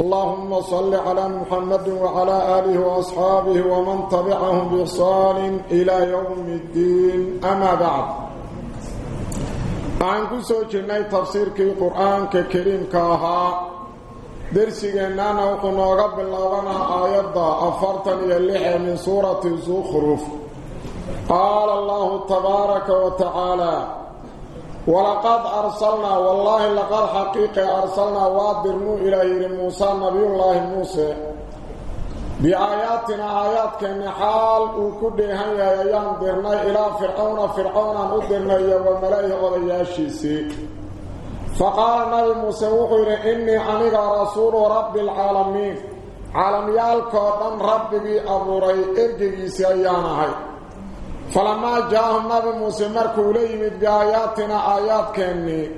اللهم صل على محمد وعلى آله وأصحابه ومن تبعهم بإحسان إلى يوم الدين. أما بعد. عن كسو جنة تفسير كي قرآن كريم كاها درسينا نوقنا رب الله آيات أفرتني اللحى من سورة الزخرف. قال الله تبارك وتعالى ولقد أرسلنا والله لقد حقيقة أرسلنا وادرنو إلى موسى نبي الله موسى. بآياتنا آيات كنحال وكدهن يا يندرنا إلى فرعون فرعون أدرنا وملائه غضياشيسي فقال نبي موسى وحير إني أنيق رسول رب العالمين. عالم يالكودن ربي أبوري إرقي سيانهي فلما جاءهم نبي موسى مركو ليمد بآياتنا آيات كني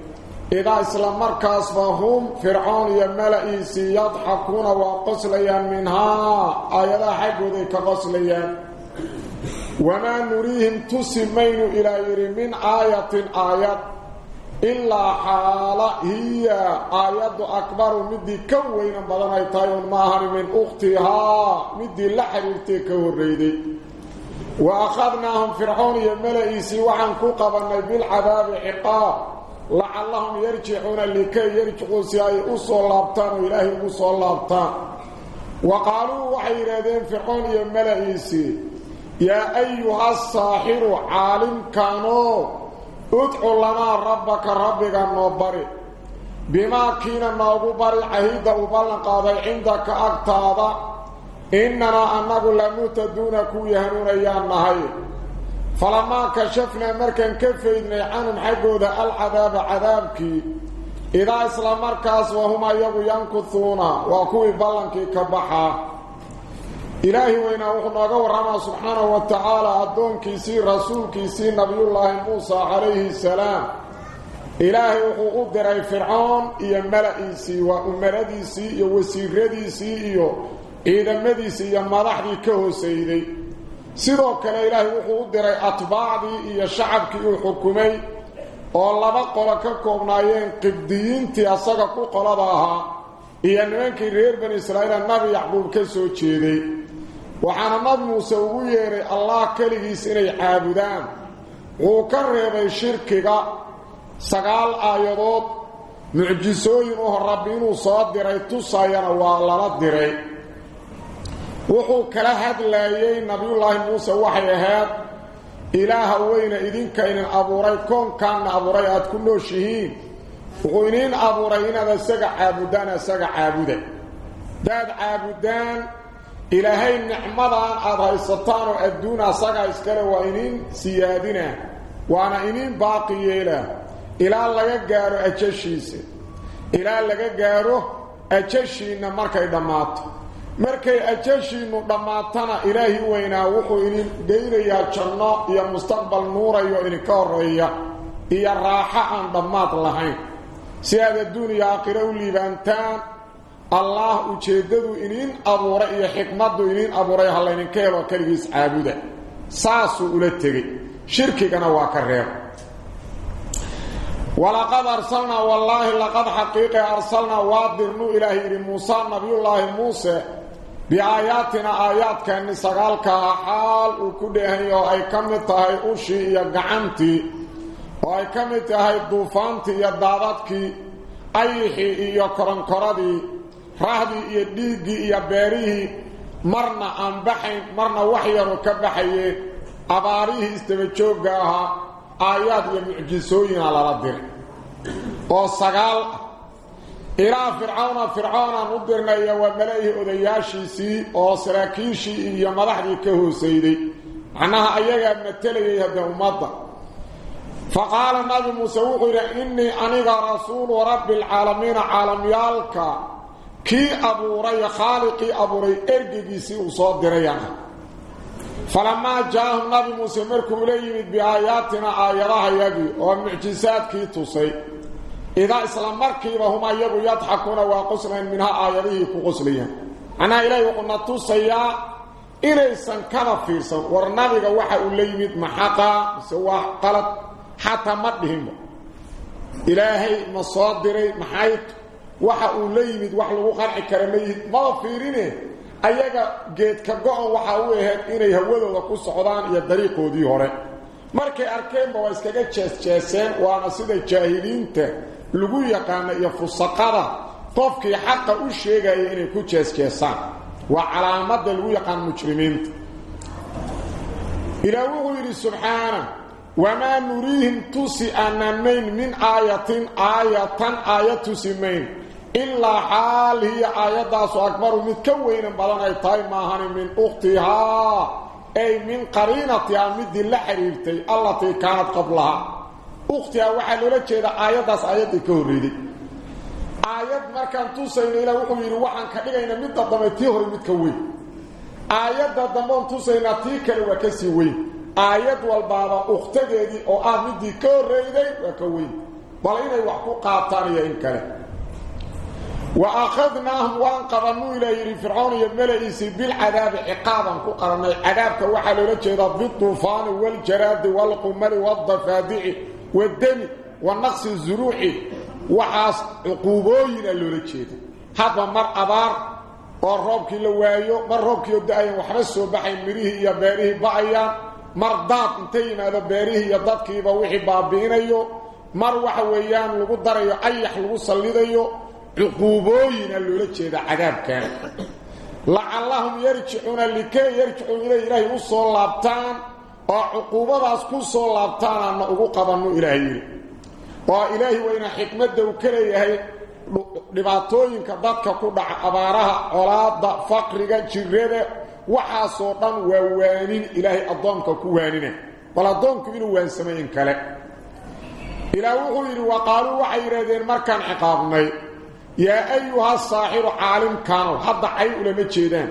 إذا إسلام مركز فهم فرعون يملئيسي يضحكون وقصليا منها. آيات حقو ذيك قصليا وما نريهم تسمين إلى يري من آية آيات. إلا حالة هي آيات أكبر مدي كوين بدنا يتايون ماهر من أختها. مدي لحريرتي كوريدي. وأخذناهم فرعون يملئيسي وعن كوكبنا بالعذاب عقاب. لعلهم يرجعون لكي يرجعوا سيئي أصول لابتان وإلهي أصول وقالوا وحيرادين فرعون يملئيسي يا أيها الصاحر عالم كانوا. ادعوا لنا ربك ربك النوبري. بما كينا نوبري عهيد وبلنقاضي عندك أكتاضا إننا أنه لمتدون كويهنون أيانهي فلما كشفنا مركا كفيدنا عنهم حقود العذاب عذابك. إذا إسلام مركز وهما يغو ينكثون وكوي بلنك كبحا. إلهي وإنا وحنا ورما سبحانه وتعالى أدون كيسي رسول كيسي نبي الله موسى عليه السلام. إلهي وحو قدر فرعون إيا ملئيسي وأمرديسي وسيرديسي إيا sidoo kale ilaahay wuxuu u diray atbaacdii iyo shacabkii uu xukumay oo laba qolo ka koobnaayeen qibdiyiintii asaga ku qolada ahaa iyo nimankii reer bani israa'iila nabi yacquub ka soo jeeday waxaana nabi muuse ugu yeedhay allah keligiis inay caabudaan wuu ka reebay shirkiga sagaal aayadood mucjisooyin uho rabbi inuu soo diray tusayana waa lala diray wuxuu kala hadlaayay nabiyullaahi muuse waxay ahayd ilaaha weyna idinka idin abuuray koonkaanna abuuray aad ku nooshihiin wuxuu idiin abuuray inaad isaga caabudaan isaga caabuda daad caabudaan ilaahay nicmadan aad haysataan oo adduun asagaa iskale waa idiin siyaadina waana idiin baaqi yeela ilaa laga gaaro ajashiisa ilaa laga gaaro ajashiinna markay dhammaato markay ajashiinu dhammaatana ilaahi weynaa wuxuu idin geynayaa janno iyo mustaqbal nuurayo idinka horreeya iyo raaxo aan dhammaad lahayn. Si aad adduun iyo aakhiro u liibaantaan allaah ujeeddadu idiin abuuray iyo xikmaddu idiin abuuray ha laydinka helo keligiis caabuda. Saasuu ula tegey. Shirkigana waa ka reeb ولقد أرسلنا والله لقد حقيقة أرسلنا وادرنو إلهي إلى موسى نبي الله موسى بآياتنا آيات كان سغالك حال وكدهي أي كمتهي أشي يقعنتي وأي كمتهي دوفانتي يدادتك أيحي إيا كرنكردي رهدي إيا ديقي إيا باريه مرنا أنبحين مرنا وحيرو كبحيه أباريه استبتشوقاها آيات يمعجسوين على ردر وصغال إلى فرعون فرعون مدرنا يوى ملئه أذياشي سي أو سراكيشي إذ يمضح ديكه سيدي. عنها أيها أمتلي يهده مضى فقال النبي مسوق إلى إني أنيغ رسول رب العالمين عالم يالك. كي أبو ري خالقي أبو ري إرقبي سي أصاد ريانا فلما جاه النبي مسمركم إليه بآياتنا آيراها يبي ومعجزات كي تصيب markiiba hum ayagu yadxakuuna waa qoslayn minha aayadihii ku qoslayaan macnaha ilaahay wuxuuna tusayaa inaysan kaba fiirsan war nabiga waxa uu la yimid maxaqa mise waa qalad xataa ma dhihinba ilaahay ma soo diray maxay waxa uu la yimid wax lagu qanci kara ma yihid maba fiirine markay arkeenba waa iskaga jees-jeeseen waana sida jaahiliinta lagu yaqaano iyo fusaqada qofkii xaqa u sheegaya inay ku jees-jeesaan waa calaamadda lagu yaqaan mujrimiinta ilaa wuxuu yidhi subxaana wamaa nuriihim tusi aanamayn min aayatin aayatan aayad tusimayn ilaa xaal hiya aayaddaasu akbaru mid ka weynan badan ay tahay maahani min ukhtihaa ay min qariinatihaa midii la xiriirtay allatii kaanad qablahaa ukhtihaa waxaa loola jeedaa aayaddaas aayaddii ka horreeyday aayad markaan tusayno ilaa wuxuu yidhi waxaan ka dhigaynaa midda dambe tii hore mid ka weyn. Aayadda dambeon tusaynaa tii kale waa ka sii weyn. Aayad walbaaba ukhtadeedii oo ah midii ka horreeyday waa ka weyn. Bal inay wax ku qaataan iyo in kale وأخذناهم وانقرنوا إلى فرعون يملئس بالعذاب عقابا. قرن العذاب كوحل لجيد الطوفان والجراد والقمر والضفادع والدم والنقص الزروعي وحاس إلى لجيد هذا مر أبار وربك لوايو مر ربك يدعي وحرس وبحي مريه يا بيريه بعيا مر ضاط انتين هذا بيريه يا ضاط كيبا وحي بابين مر وحويان لقدر يحيح لقصة لديو عقوبوين اللي لجهد عذاب كان. لعلهم يرجعون لكي يرجعون إليه إليه وصول اللابتان وعقوبة آه، أسكو صول اللابتان أما أقوقبن إليه آه، وإليه وإن حكمة دوكريه لباتوين كبادك كودع أبارها أولاد فقر جرد وحاسوطا ووانين إليه الضوان كوانين. ولا الضوان كبير ووان سمين كلا إلى وقالوا وحيرا ذين مركان عقابنين yaa ayuha saaxiru caalimkaanow hadda cay ulama jeedaan.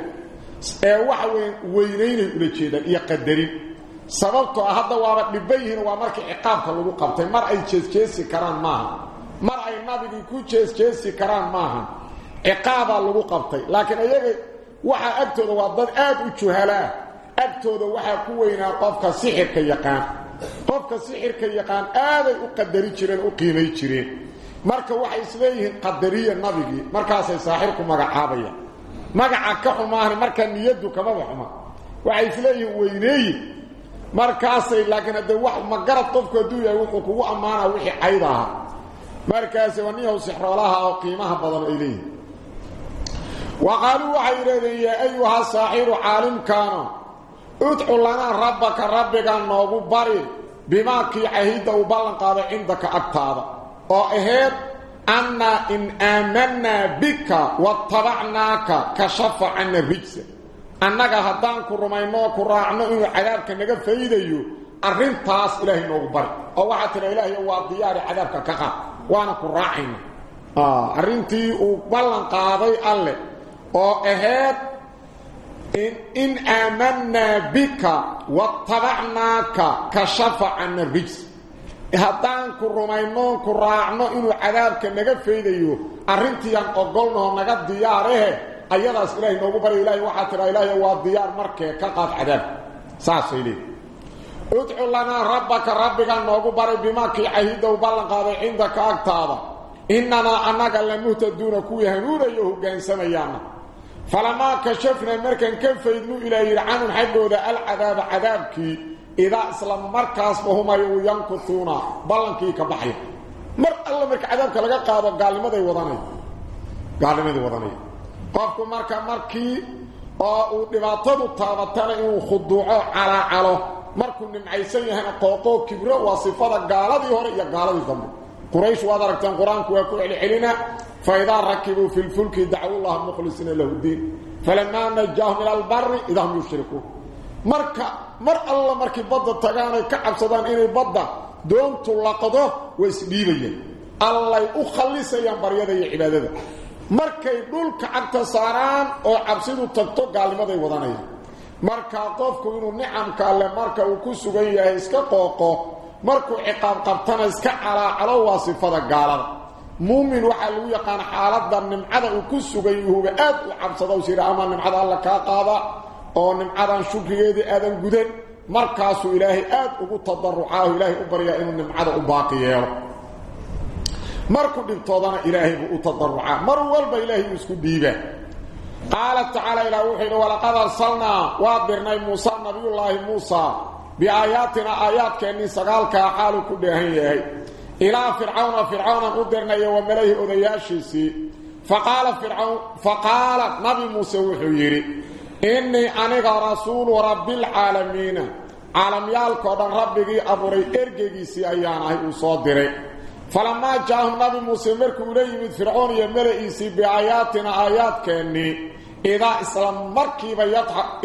Ee waxa weyn weynaynay ula jeedaan iyo qadarin. Sababtoo ah hadda waaba dhibban yihiin waa markii ciqaabka lagu qabtay. Mar ay jeesjeesi karaan maaha mar ay nabigii ku jeesjeesi karaan maaha ciqaabaa lagu qabtay. Laakiin iyaga waxaa agtooda waa dad aada u juhalaa. Agtooda waxaa ku weynaa qofka sixirka yaqaan. Qofka sixirka yaqaan aaday u qadari jireen u qiimay jireen marka waxay isleeyihiin qadariya nabigii markaasay saaxirku magacaabayaan magaca ka xumaahna markaa niyaddu kamaba xuma waxay isleeyihiin weyneeyi. Markaasay laakiin haddee wax magarad qofku hadduu yahay wuxuu kugu ammaanaa wixii cayd ahaa markaase waa niyahu sixroolaha oo qiimaha badan ay leeyihiin wa qaaluu waxay yidhahdeen yaa ayuha saaxiru caalimkaano udcu lanaa rabbaka rabbigaa noogu bari bimaa kii cahidda uu ballan qaaday cindaka agtaada aamanaa bika watabacnaaka kashafa cana rijsa annaga haddaan ku rumaynoo ku raacno inuu cadaabka naga faydayo arrintaas ilaahay noogu bari oo waxaa tidha ilaahay waa diyaari cadaabka ka qaad waana ku raacayna arrintii uu ballan qaaday alleh oo ahayd in aamanaa bika watabacnaaka kashafa cana rijs haddaan ku rumaynoon ku raacno inuu cadaabka naga faydayo arrintiiaan ogolnoo naga diyaarahe ayadaas ilaahay noogu barya ilaahay waxaa tidhaa ilaahay waa diyaar markee ka qaad cadaabka saasay leeyi udcu lanaa rabbaka rabbigaa noogu baray bimaa kii cahidow ballan qaaday cindaka agtaada innanaa annaga lamuhtaduuna kuwii hanuunayo hogaansamayaana falamaa kashafnaa markaan ka faydnu ilaa yidhi canhum xaggooda alcadaaba cadaabkii إذا أسلم مركز فهما ينكثون. بلنكي كبحي. مر الله مرك عذابك لقى قابة قال لماذا يوضاني قال لماذا يوضاني قابكو مركا مركي. آه، أو نباطبو طابتان إنو خدوعو على علو. مركو من عيسان هنا قوطو كبرو. وصفات قالة دي هوري. يا قالة دي ثمو قريش واذا ركتان قرآن كوية كوية لحلنا فإذا ركبوا في الفلك دعوا الله مخلصين له الدين. فلما نجاهم إلى البر إذا هم يشركوه marka mar alla markay badda tagaanay ka cabsadaan inay badda doontu laqdo way isdhiibayaan allay u khallisayaan baryada iyo cibaadada markay dhulka cagta saaraan oo cabsidu tagto gaalnimaday wadanayaan markaa qofku inuu nicamka alle marka uu ku sugan yahay iska qooqo markuu ciqaab qabtana iska calaacalo waa sifada gaalada muumin waxaa lagu yaqaan xaaladda nimcada uu ku sugan yahuuba aad u cabsado sira ama nimcada alla kaa qaada oo nimcadan shukrigeedii aadan gudan markaasuu ilaahay aad ugu tadarucaahu ilaahay u baryaa inuu nimcada u baaqi yeelo markuu dhibtoodana ilaahay buu u tadarucaa mar walba ilaahay isku dhiiba qaala tacaala ilaa wuxuu yidhi walaqad arsalnaa waa dirnay muusa nabiyullaahi muusa biaayaatina aayaadkeennii sagaalkaa xaaluu ku dheehan yahay ilaa fircawna fircawnan u dirnayo wa malayhi odayaashiisii faqaala fircawn faqaala nabi muuse wuxuu yidhi innii aniga rasuulu rabbialcaalamiina caalamyaalkao dhan rabbigii abuuray ergegiisii ayaan ahay uu soo diray falamaa jaahum nabi muuse markuu ula yimid fircoon iyo mala-iisii biaayaatina aayaadkeennii idaa isla markiiba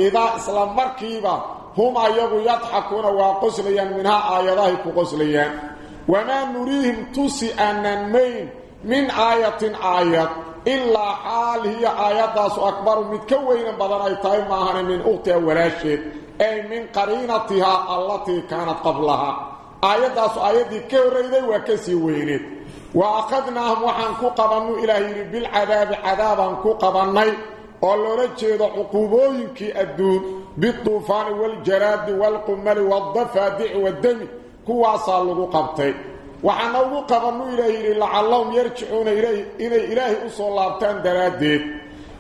idaa isla markiiba hum ayagu yadxakuuna waa qoslayaan minhaa aayadahay ku qoslayaan wamaa nuriihim tusi aanan mayn من آية آية. إلا حال هي آيات أسو أكبر. من كوين بضان أي طيب ماهن من أغتي أولا الشيء أي من قرينتها التي كانت قبلها. آيات أسو آيات كوريدي وكسي وينيت وأخذناهم وحن كوقبن إلهي بالعذاب. عذابا كوقبن قالوا رجيد كي أدون. بالطوفان والجراد والقمل والضفادع والدم. كواصلوا قبطي. وحنوضو قبلوا إليه لعلهم يرجعون إليه إلي إلهي أصول الله بتان دراده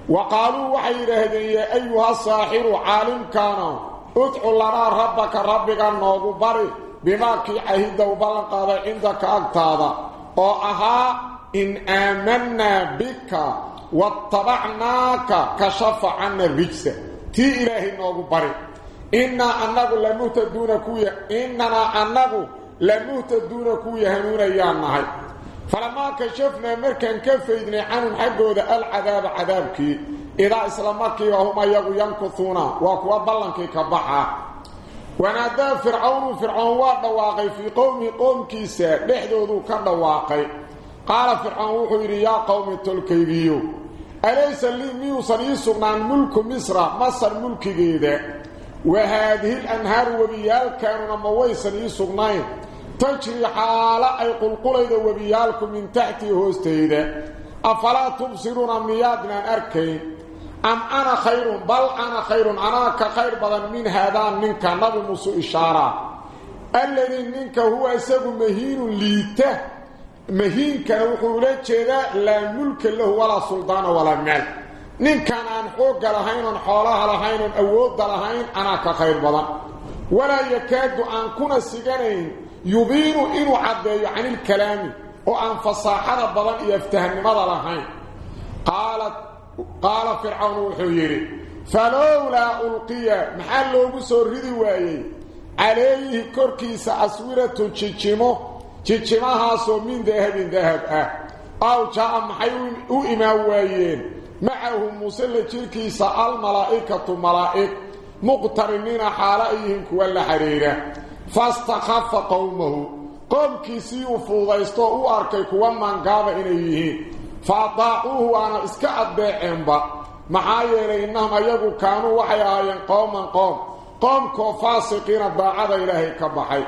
وقالوا وحي إلهي يا أيها الصاحر عالم كان اتعوا لنا ربك ربك النوض بره بما كي عهد وبلنقى عندك أكتابا وأها إن آمنا بك واتبعناك كشف عن الرجس تي إلهي النوض بره إننا أنه لنوت دونكو إننا أنه لمهتدون كوية هنون أيامنا هاي. فلما كشفنا مركان كفيدنا عن حقه العذاب عذابك. إذا إسلامك وهما يغو ينكثونا وكوا بلنك كبحا. ونادى فرعون فرعون واقعي في قومي قوم كيسا بحدودو كدواقي قال فرعون وحيري يا قوم التلكيبيو أليس اللي ميو صنيسونا الملك مصر؟ مصر ملكي جيدة. وهذه الأنهار وبيال كانوا نمويسا يسونا تجري حالا أي قلقليد وبيالكم من تحتي هستيدة أفلا تبصرون أميادنا أركين أم أنا خير؟ بل أنا خير. أنا كخير بدن من هذا منك. نبي موسو إشارة. الذي منك هو أسف مهين ليته مهين كان وحولات جدا لا ملك له ولا سلطان ولا مال. نين كان عن حوق لهين حوالها لهين أود لهين. أنا كخير بدن. ولا يكاد أن كنا سيغنين يبين إنو عبدي يعني عن الكلام وأن فصاحة البضان يفتهن ماذا لهم قالت قال فرعون وحيري فلولا ألقي محل وقصر رضي عليه كركيس أسورة تشيشمو تشيشمو هاسو من ذهب ذهب أه. أو جاء محيوين أو إماوين معهم مسلة تشيكيس الملائكة ملائك, ملائك مقترنين حالئهم كوالا حريرة. فاستخف قومه. قوم كيسي وفوضيستو أركي كوان من قاب إليه فأطاعوه أنا إسكاعد بيعنبا محايير إنهم أيقوا كانوا وحيايين قوما قوم. قوم كوفاسقين باعدا إلهي كبحي.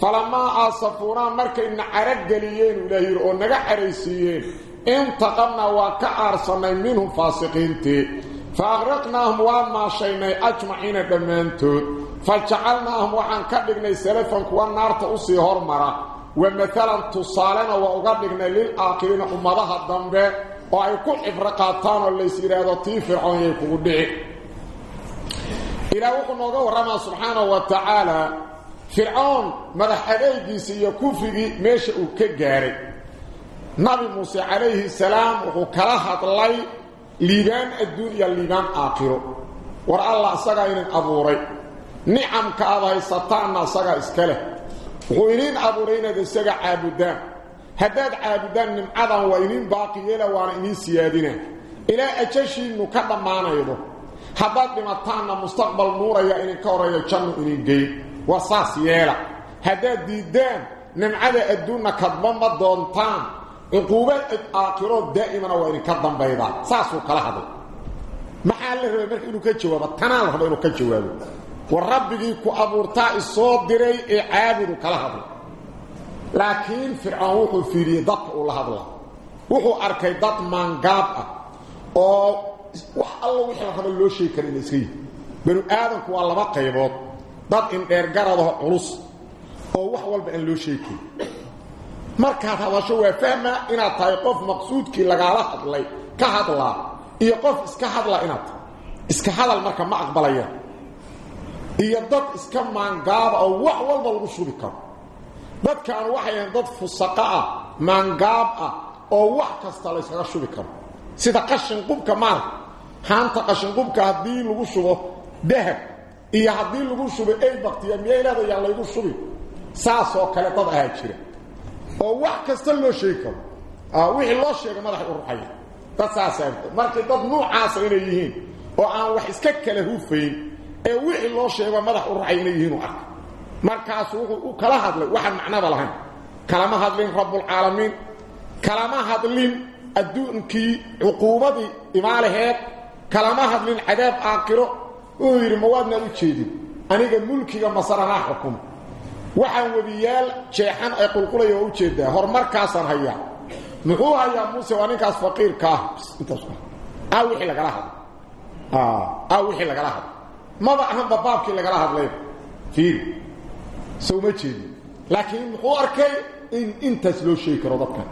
فلما أصفونا مركا إن عرق ليين إلهي رؤون نقع ريسيين انتقمنا وكعرصنا منهم فاسقين تي. فأغرقناهم وما شينا أجمعين دمانتود فجعلناهم وحن كدغنا سلفا كوان نار تأسي هرمرة ومثلا تصالنا وأغدغنا للآخرين أمضها الدنبة وأيكون إفرقاتان اللي سيرادو تيفرعون يكون دعي إلى وقنا ورمى سبحانه وتعالى فرعون مدح أليديس يكوفي ميشأ كجاري نبي موسى عليه السلام وكلاها الله ليغان الدنيا ليغان آخره. ور الله اسغا ان أبوري. نعم كأباي ستانا اسغا اسكله وينين ابورينا دسغا عابدان. هداد عابدان من عدا وينين باقي له وأنا اني سيادينا إلى اتشي انه كدما نايدو حباب بما تانا مستقبل نور يا ان كوريا جن اني جاي وصاص هداد ديدان من عدا ادونا كدما دونتان عقوبة آخرات دائما وإن كدن بيضا ساسو كلا هذا محل الرب مرك إنه كجواب تنال رب إنه كجواب والرب كو أبورتا الصوت دري عابد كلا هذا لكن فرعون وحو في ريضة الله هذا وحو أركي ضط من قاب أو wax alla wixii hada loo sheegi karin iskay banu aadanku waa laba qaybood dad in dheer garado culus oo wax walba aan loo sheegi markaad hadasho waa fahma inaad tahay qof maqsuudkii lagaala hadlay. Ka hadlaa. Iyo qof iska hadla inaad iska hadal marka ma aqbalaya. Iyo dad iska maangaaba oo wax walba lagu shubi karo. Dadkaan waxay ahayn dad fusaqa ah maangaab ah oo wax kasta la yskaga shubi karo. Sida qashin qubka maarka haanta qashin qubka haddii lagu shubo dahab iyo haddii lagu shubo ay baktiya miyay leedayaa laygu shubi? Saasoo kale dad ahaa jira oo wax kasta loo sheegi karo wixii loo sheega madaxay u ruxaya. Dad saasaa markay dad nuucaasa inay yihiin oo aan wax iska kala hufayn ee wixii loo sheego madax u ruxay inay yihiin u arka. Markaasu kala hadlay waxaan macnaba lahayn. Kalama hadlin rabbulcaalamiin kalama hadlin adduunkii cuquubadii imaalaheed. Kalama hadlin cadaab aakhiro. Wuxuu yidhi mawaadnaad u jeedin? Aniga mulkiga masaranaa xukuma waxaan webiyaal jeexan ay qulqulaya waa u jeedaa. Horumarkaasaan hayaa. Muxuu hayaa muuse? Waa ninkaas faqiirka ah. Intaaa wii lagala hadla a wixii lagala hadla maba ahanba baabkii lagala hadlay. Fiiri. Sowma jeedin. Laakiin muxuu arkay in intaas loo sheegi karo dadka.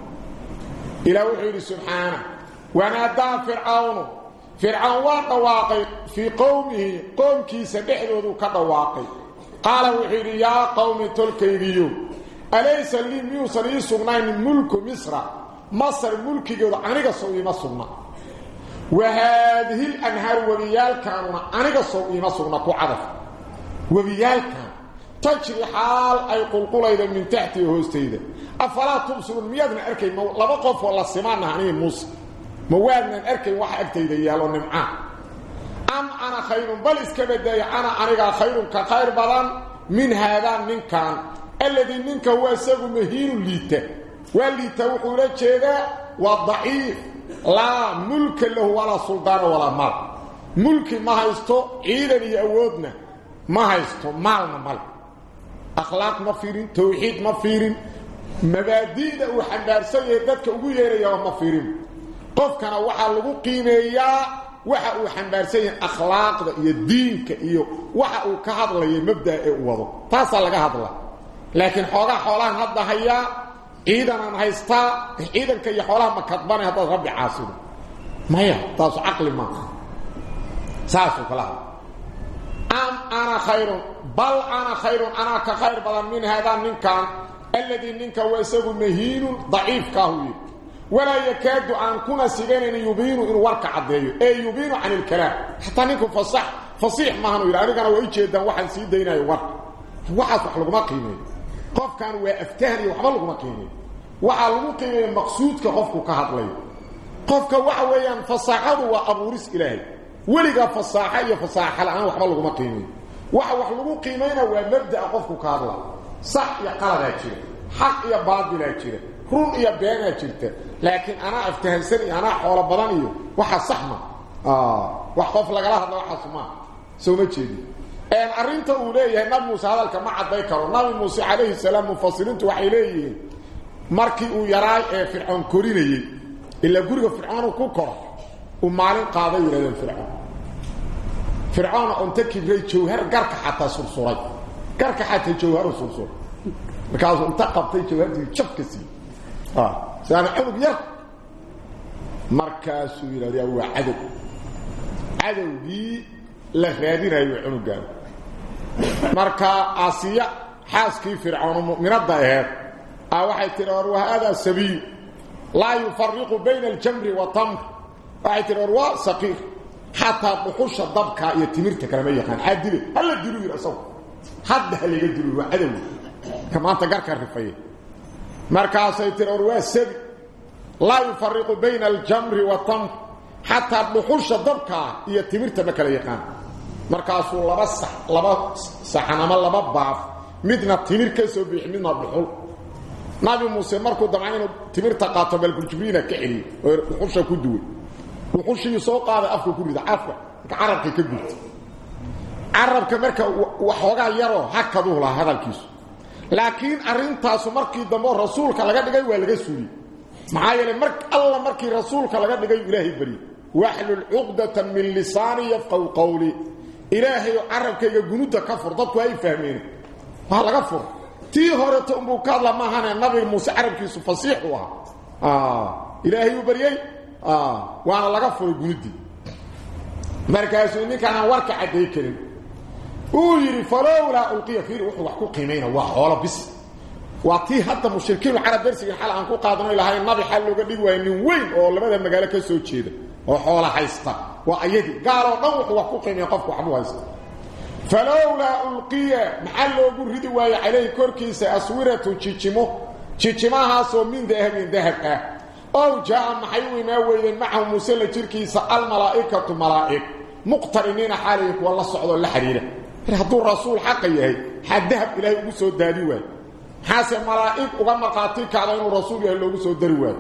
Ilaah wuxuu yidhi subxaana wanaadaa fircawnu. Fircawn waa dhawaaqay fii qowmihi qoomkiisa dhexdoodu ka dhawaaqay. قال وحيد يا قوم تلكيديو أليس لي ميوصل يسغنين ملك مصر؟ مصر ملك جود عنك سوي مصرنا وهذه الأنهار وبيال كانوا عنك سوي مصرنا كعدف وبيال كان. تجري حال أي قلقل من تحت هوستيده afalaa tubsiruun miyaadna arkayn laba qof oo la simaanah aniga muuse ma waadnan arkayn waxa agtayda yaalo nimcaa أم أنا خير بل اسكب داي أنا اني خير كخير بلان من هذا من كان الذي منك هو اسق مهين ليته واللي توخره جيده والضعيف لا ملك له ولا سلطان ولا مال. ملك ما هيستو عيدني اودنا ما هيستو مالنا مال. أخلاق ما فيرين توحيد ما فيرين. مبادئ وحدارسيه ددك اوغييريا ما فيرين. قف كان waxaa lagu qiimeeyaa waxa uu xambaarsan yahay akhlaaqda iyo diinka iyo waxa uu ka hadlayo mabdaa ee u wado. Taasaa laga hadla laakiin xoogaa xoolahan hadda hayaa ciidanaan haystaa ciidanka iyo xoolaha ma kadbanay haddaad rabbi caasido maya taasu caqli maaha saasuu kala hadla am ana khayrun bal ana khayrun anaa ka khayr badan min haadaa ninkan alladii ninka waa isagu mahiinun daciifkaahu yidhi. ولا يكاد أن كنا سيغان يبين إن ورك عديه أي يبين عن الكلام. حتى نكون فصح فصيح ما هنو إلا أنا وإيش يدن واحد سيدينا يورك. واحد وحلق ما قيمين قف كان وأفتهني وحبلق ما قيمين وحلق قيمين مقصود كقفك كهدلي قفك وحويا فصاحه وأبو رس إلهي. ولقى فصاحة فصاحة الآن وحبلق ما قيمين وحلق قيمين ومبدأ قفك كهدلي صح يا جيره حق يا باطل run iyo beenaa jirta. Laakiin anaa aftahansan iyo anaa xoolo badan iyo waxaa saxma. Ah, wax qof lagala hadla waxaasuma soo ma jeedi. Arrinta uu leeyahay nabi muuse hadalka ma cadday karo. Nabi muuse calayhi salaam mufasiriintu waxay leeyihiin markii uu yaraay ee fircoon korinayey ilaa guriga fircoonu ku koro uu maalin qaaday yidhahdeen fircoon. Fircoona onta kibray jawhar garka xataa sursuray. Garka xataa jawharu sursuray. Markaasuu inta qabtay jawhartii jabka sii. Ah. saana cunug yar. Markaasuu yidhahda waa cadow. Cadowgii la raadinayo cunugaan marka asiya xaaskii fircoono mu'minadda aheed a waxay tihi or wa haadaa yufariqu bayna aljamri watamr waxay tihi or waa saqiir. Xataa dhuxusha dabka iyo timirta kalema yaqaan. Xaa dile hala dilu hadda ha laga dilu waa cadowgii ka maanta garka markaas ay tir waa sab la yufarriqu bayna al-jamri wa tam hatta bukhush dabka iyo timirta ma kala yaqaan. Laba sax laba saxan laba baaf midna timir ka soo bixi midna buxul nabi muuse markuu damcay inuu timirta qaato malkul jibriila ka celiyo oo wuxusha ku duway. Wuxushii soo qaaday afka ku rida afka marka carabka ka gubtay carabka marka waxoogaa yaroo hakaduu lahaa hadalkiisu laakiin arintaasu markii dambe rasuulka laga dhigay waa laga suuliyey maxaa yeelay mar alla markii rasuulka laga dhigay ilaahay bari waxlul cuqdatan min lisaani yafqaw qawli. ilaahay carabkayga gunuda ka fur dadku ay fahmeen. waa laga fur. tii hore tunbuu ka hadla maahane nabi muuse carabkiisu fasiix u ahaa. ilaahay uu bariyey waana laga furay gunudii markaasuu ninkaan aan warka cadday karin uu yidhi falowlaa ulqiya fiir wuxuu wax ku qiimayna waa xoolo bis. Waa tii hadda mushrikiinu carab darsigan xal aan ku qaadano ilahay nabi xal looga dhigi waayo nin weyn oo labada magaalo ka soo jeeda oo xoola haysta. Waa ayadii gaaloo dhan wuxuu wax ku qiimaya qofku waxbuu haysta falowlaa ulqiya maxaa loogu ridi waayo calayhi korkiisa aswiratun jijimo jijimahaasoo min dahabin dahab ah. Ow jaa maxay u la xiriira هذا الرسول حقي حد ذهب إلى أبو سوداني و حاسه ملائك وما قاتل كان الرسول يا لو سوداني و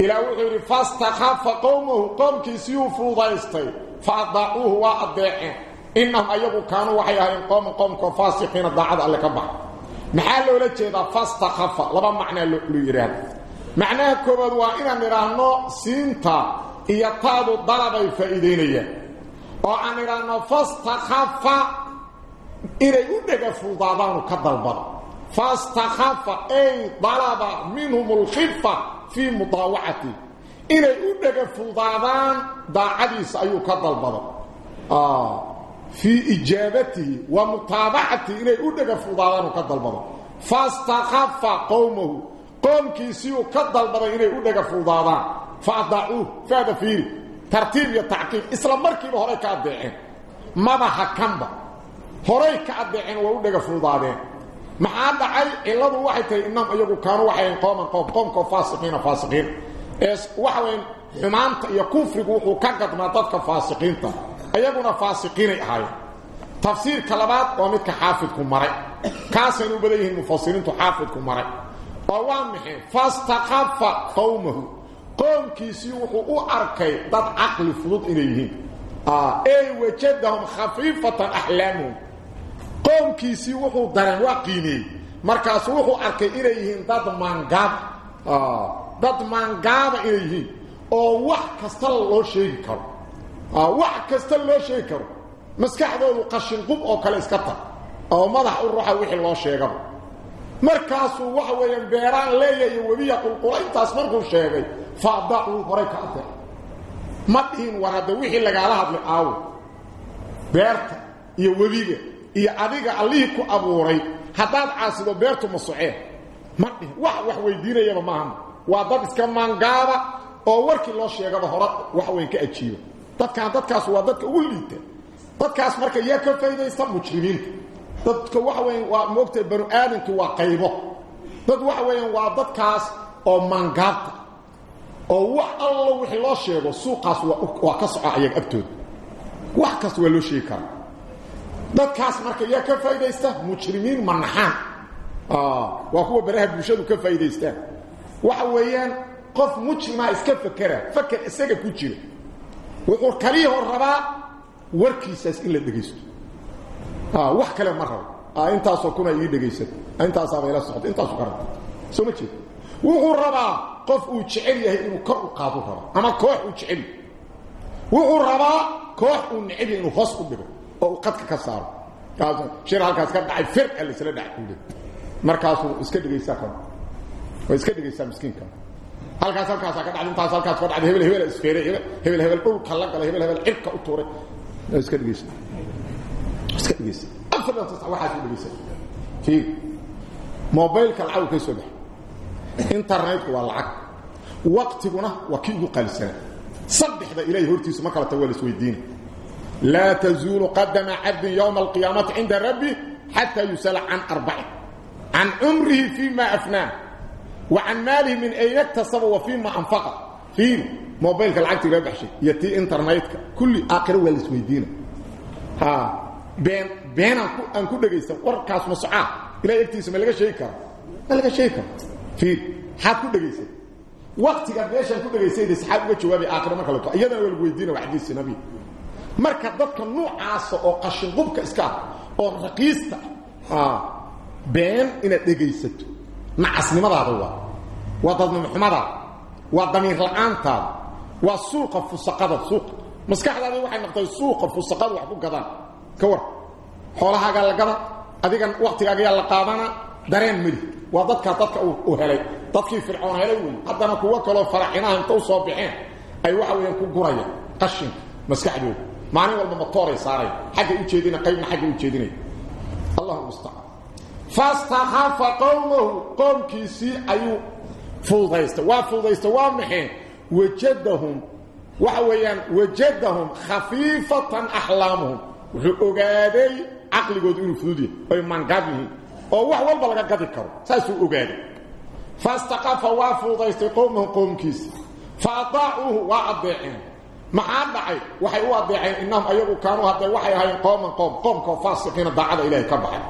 إلى غير فاستخف قومه. قوم كسيوف وضيستي فضعوه وضعه إنهم ايغ كانوا وحي قوم قوم فاسقين ضاعت عليك بعض. محل ولا جيدا فاستخف لبا معنى ليرات معناه كوبد وإن نراهنو سينتا يقاد الضرب الفائدينيه oo aan idhaahno fastakhafa inay u dhega fuudaadaanu ka dalbada fastakhafa ay dalaba minhum alkhifa fii mudaawacati. Inay u dhega fuudaadaan daacadiisa ayuu ka dalbada fii ijaabatihi wa mutaabacatihi inay u dhega fuudaadaanu ka dalbada fastakhafa qowmahu qoomkiisiiyuu ka dalbaday inay u dhega fuudaadaan. Fa faada fiiri tartiib iyo tacqiib isla markiiba horay ka addeeceen madaha kanba horay ka addeeceen waa u dhega fuudaadeen maxaa dhacay? Cilladu waxay tahay innahum iyagu kaanuu waxayn qooman qoom qoomkoo faasiqiina faasiqiin. Ee waxa weyn xumaanta iyo kufrigu wuxuu ka gadmaa dadka faasiqiinta. Iyaguna faasiqiinay ahaayeen. Tafsiirka labaad waa midka xaafidku maray. Kaasaynu u badan yihiin mufasiriintu xaafidku maray. Oo waa maxay? Fastakhafa qowmahu qoomkiisii wuxuu u arkay dad caqli fudud inay yihiin. Ey wajadahum khafiifatan axlaamuhum qoomkiisii wuxuu dareen waa qiimeeyey markaasu wuxuu arkay inay yihiin dad maangaaba dad maangaaba inay yihiin oo wax kasta loo sheegi karo. Wax kasta loo sheegi karo. Maskaxdoodu qashinqub oo kale iska tar oo madax u ruuxa wixii loo sheegaba markaasuu waxa weeyaan beeraan leeya iyo webiya qulqula intaas markuu sheegay faadacuu horay ka adeec ma dhihin war hadda wixii lagaala hadlay aawo beerta iyo webiga iyo adiga allihii ku abuuray haddaad caasido beertu ma soceen. Ma dhihin. Wax wax weydiinayaba maahan waa dad iska maangaaba oo warkii loo sheegaba hore wax weyn ka ajiiba. Dadkan dadkaas waa dadka ugu liita. Dadkaas marka yaa ka faydaysta mujrimiinta. Dadka waxa weyn waa moogtay banu aadamku waa qaybo. Dad waxa weeyaan waa dadkaas oo maangaabta oo wax alla wixii loo sheego suuqaas waa ka soco ayaga agtooda. Wax kasta waa loo sheegi karaa. Dadkaas marka yaa ka faa'idaysta mujrimiin manaxaan waa kuwa baraha bulshadu ka faa'idaystaan waxa weeyaan qof mujrimaa iska fakera faker isaga ku jira wuxuu kaliya hor rabaa warkiisaas in la dhegaysto. Wax kale ma rabo. Intaasoo kuna ii dhegaysan intaasaaba ila socdo intaasu ka rabta. Soo ma jeed. Wuxuu rabaa qof uu jecel yahay inuu kor u qaadu rabo ama koox uu jecel. Wuxuu rabaa koox uu neceb yahay inuu hoos u dhigo oo uu qadka ka saaro. Shir halkaas ka dhacay firqa la isla dhac kuule markaasuu iska dhigaysaa kan waa iska dhigaysaa miskiinka. Halkaas halkaas ka dhacay intaas halkaas ka dhacay hebel hebel isfeeray hebel hebel dhulka la galay hebel hebel cirka u tuuray. Iska dhigaysaa iska dhigaysaa afar waxaas u dhigaysaa fiir. Mobilka lacag ka soo baxay internetka waa lacag. Waqtiguna waa kii ugu qaalisana saddexda ilahay hortiisa mar kalata waa laisweydiina laa tazuulu qadama cabdin yowma alqiyaamati cinda rabbi xataa yusala can arbacin can cumrihi fii ma afnaa. Wa can maalihi min aynaktasaba wa fii ma anfaqa. Fiin mobaylka lacagta iga baxshay iyo tii internetka. Kulli aakhira waa laisweydiina ha been been aan ku dhegaysan warkaas masocaa ilahay agtiisa ma laga sheegi kara ma laga sheegi karo maxaad ku dhgaysay waktiga meeshaan ku dhagaysayda saxaab uga jawaabay aakhiro marka lato iyadana waa lagu weydiina waa xadiisi nabi. Marka dadka noocaasa oo qashinqubka iska ah oo raqiista ah, ah been inaad dhegaysato. Nacasnimadaada waa. Waa dadnimxumadaada waa damiir la'aantaada. Waa suuqa fusaqada suuqa maskaxdaada waxay noqtay suuqa fusaqada wax ku gadaan. Ka war xoolahaagaa la gada adigan waktigaaga yaa la qaadanaa دارين مري وضدك ضدك وهلي ضدك فرعون هلوين حدنا كوا كلو فرحينها توصوا بحين اي واحد وين كو غريا قشين مسكعدو معني والله مطوري صاري حاجة انت جيدين قيمه حاجة انت جيدين الله المستعان فاستخف قومه قوم كيسي ايو فوضيست وافوضيست وامحين وجدهم وحويان وجدهم خفيفة أحلامهم وحو أغادي عقل قد أولو فلودي ويمان قابلهم أو واخ ولبا لا قدي كرو ساسو اوغادي فاستقف وافض استقوم قوم كيس فاطاعه وعبعه ما عبعي وحي هو بعي انهم ايغو كانوا هدا وحي هي قوم قوم قوم فاسقين بعد إلى كبح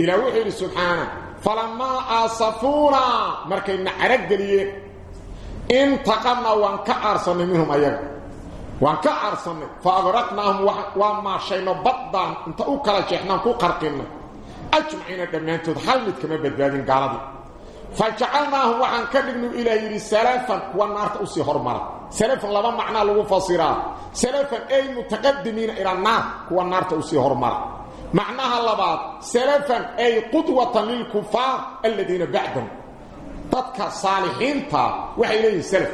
إلى وحي سبحانه فلما اصفورا مركي نعرق لي انتقمنا وانكعرسنا منهم ايغو وانكعرسنا فاغرقناهم وما شينا بطا انت اوكلا شيخنا كو قرقنا ajmaciina dhammaantood hal mid kama badbaadin gaaladii fa jacalnaahum waxaan ka dhignuu ilaah yidhi salafan kuwa naarta u sii hormara salafan laba macnaa lagu fasiraa salafan ay mutaqadimiina ila naar kuwa naarta u sii hormara macnaha labaad salafan ay qudwatan lilkufaar aladiina bacdahum dadka saalixiinta waxay leeyihiin salaf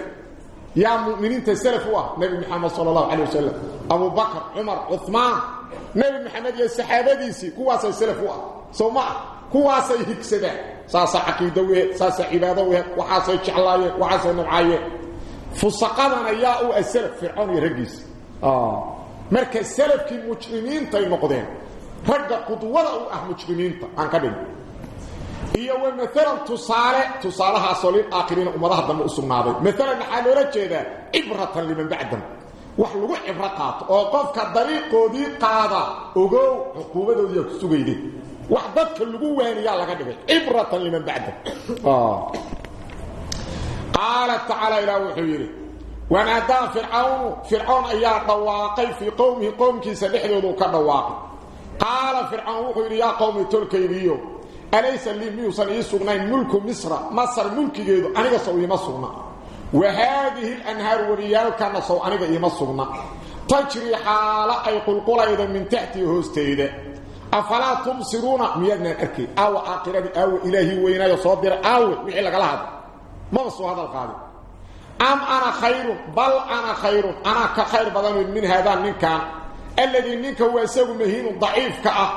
yaa mu'miniinta salaf u ah nebi moxamed sala allahu calay wasalam abubakr cumar cumaan nabi maxamed iyo saxaabadiisii kuwaasay salaf u ah. Soo ma ah. Kuwaasay higsadaan. Saasa caqiido weed saasa cibaado weed waxaasay jeclaayeen waxaasay nabcaayeen fusaqadana yaa u ah asalaf fircoon iyo raggiisa ah. marka salafkii mujrimiintay noqdeen ragga qudwada u ah mujrimiinta aan ka dhign iyo wa maalan tusaale tusaalahaasoo lilaakhiriina ummadaha dambe u sugnaaday. Maalan maxaa loola jeedaa? Cibratan liman bacdana wax lagu cibro qaato oo qofka dariiqoodii qaada ogow xuquubadoodiiyaa ku sugayday wax dadka lagu waaniyaa laga dhigay cibratan liman bacda ah. qaala tacaala ilaah wuxuu yidhi wanaadaa fircawnu fircown ayaa dhawaaqay fii qowmihi qowmkiisa dhexdoodu ka dhawaaqay. Qaala fircawn wuxuu yidhi yaa qowmi tolkaygiiyo alaysa lii miyuusan ii sugnayn mulku misra masar mulkigeedu aniga saw iima sugna. وهذه الأنهار وريال كان سو أنيق يمصرنا تجري حالة أي قلقل إذا من تحتي هستيدة أفلا تبصرون؟ ميادنا الأركي أو آقرة أو إلهي وينا يصدر أو وحي لك هذا. ما بصوا هذا القادم. أم أنا خير؟ بل أنا خير. أنا كخير بدل من هذا من كان الذي منك هو يسوي مهين ضعيف كأه.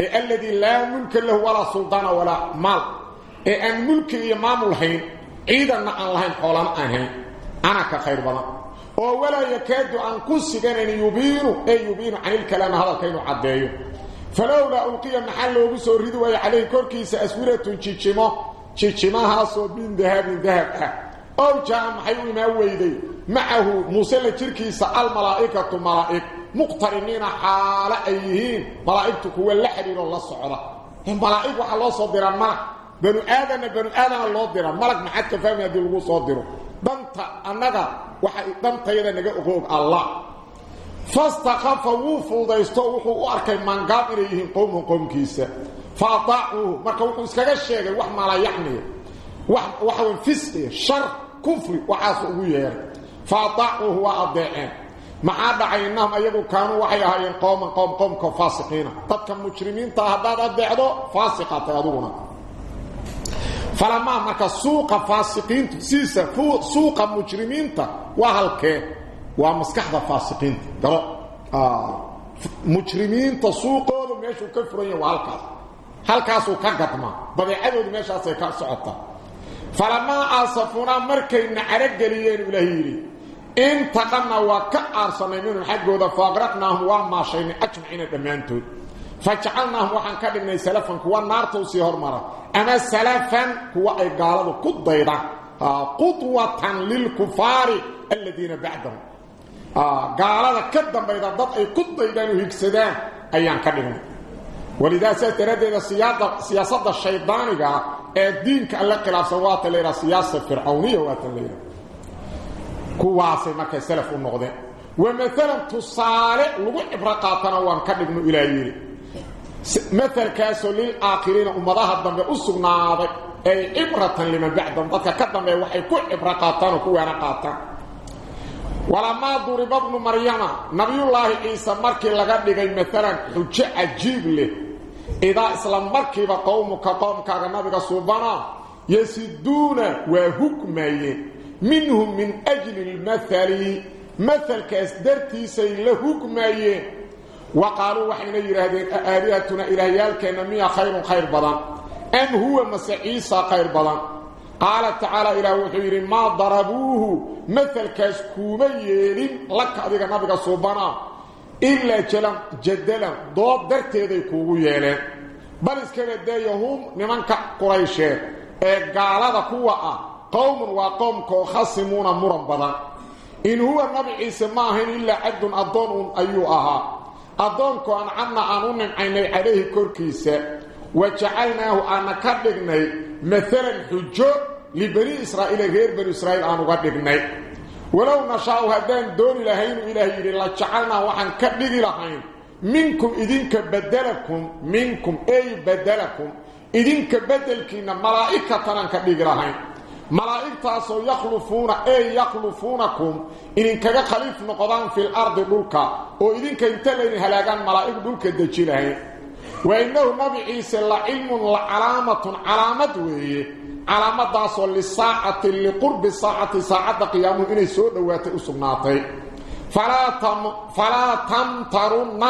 إيه الذي لا ملك له ولا سلطان ولا مال. إيه أن ملك إمام الحين. عيدا أن الله أهين أنا كخير بنا ولا يكاد أن كسجن أن يبين أي يبين عن الكلام هذا الكلام عديه فلولا ألقي محل وبسور ردوى عليه كوركيس أسورة تشيشما تشيشما صوب من ذهب ذهب. أو جاء محيو ما ويدي. معه مسلة تركيس الملائكة ملائكة مقترنين حال أيهين. ملائكة هو اللحرين الله الصعرة banu aadamna banu aadama loo dira. Malag maxaad ka fahmi haddii lagu soo diro? Danta annaga waxa dantayada naga ogoog allah. Fastakhafa wuu fuudaysto wuxuu u arkay maangaab inay yihiin qowman qowmkiisa. Fa ataacuuhu marka wuxuu iskaga sheegay wax malaayaxmiya wax waxawan fisqiya shar kufri waxaasu ugu yeeray. Fa ataacuuhu waa addeeceen. Maxaa dhacay innahum ayagu kaanuu waxay ahaayeen qowman qowm qowmka faasiqiina dadka mujrimiintaa haddaad addeecdo faasiqatay adiguna falamaa marka suuqa faasiqiintu siisa suuqa mujrimiinta waa halkee? Waa maskaxda faasiqiinta. Galo. Mujrimiinta suuqoodu meeshuu ka furan yahay waa halkaas. Halkaasuu ka gadmaa. Badeecadoodu meeshaasay ka socotaa. Falamaa aasafunaa markay nacarageliyeen ilaah yidhi fajcalnaahum waxaan ka dhignay salafan kuwa naarta u sii hormara. Ama salafan kuwa ay gaaladu ku dayda. Ah, qudwatan lilkufaari aladiina bacdahum ah, gaalada ka dambayda dad ay ku daydaan u higsadaan ayaan ka dhignay. Walidaa saas daraaddeeda siyaasadda shaydaaniga ee diinka alla khilaafsan waata laydhaa siyaasa fircawniya waata laydhaa kuwaasay markay salaf u noqdeen. Wa maalan tusaale lagu cibro qaatana waan ka dhigno ilaa yiri maalkaasoo lilaakhiriina ummadaha dambe u sugnaaday ay cibratan liman bacdahum dadka ka dambeeya waxay ku cibro qaataan oo ku weena qaataan. Walamaa duriba bnu maryama nabiyullaahi ciise markii laga dhigay maalan xujo cajiib leh idaa isla markiiba qowmuka qoomkaaga nabiga suubana yasiduuna waa hugmayeen minhum min ajli lmaali maalkaas dartiisay la hugmayeen. وقالوا وحين يرادين آلهتنا إلهيالك إنما خير خير بدن أم هو مسعيسى خير بدن قال تعالى إلى وحير ما ضربوه مثل كاسكوبيين لك أذيك نبيك صوبنا إلا جلم جدلا. ضوب درتيدي كوغو يلين بل اسكنا دايهم نمانك قريشين قال هذا كوة. قوم وقوم كوخصمون مربضا إن هو النبي عيسى ماهن إلا عد أدون أدونك أن عنا أنون عيني عليه كوركيسة وجعلناه أنا كدغني مثلا حجو لبني إسرائيل غير بني إسرائيل أنا كدغني ولو نشاء هدان دون لهين إلهي الله جعلنا وحن كدغ لهين منكم إذنك بدلكم منكم أي بدلكم إذنك بدلكين ملائكة ملائكتاسو يخلفون اي يخلفونكم ان كغا خليف نقدان في الأرض دولكا أو اذنك انت لين هلاغان ملائكه دولكا دجيلهين وانه نبي عيسى لعلم لعلامه علامه وهي علامه داسو للساعه لقرب ساعه ساعه قيامه اني سو دواتي اسمناتي فلا تم فلا تمترون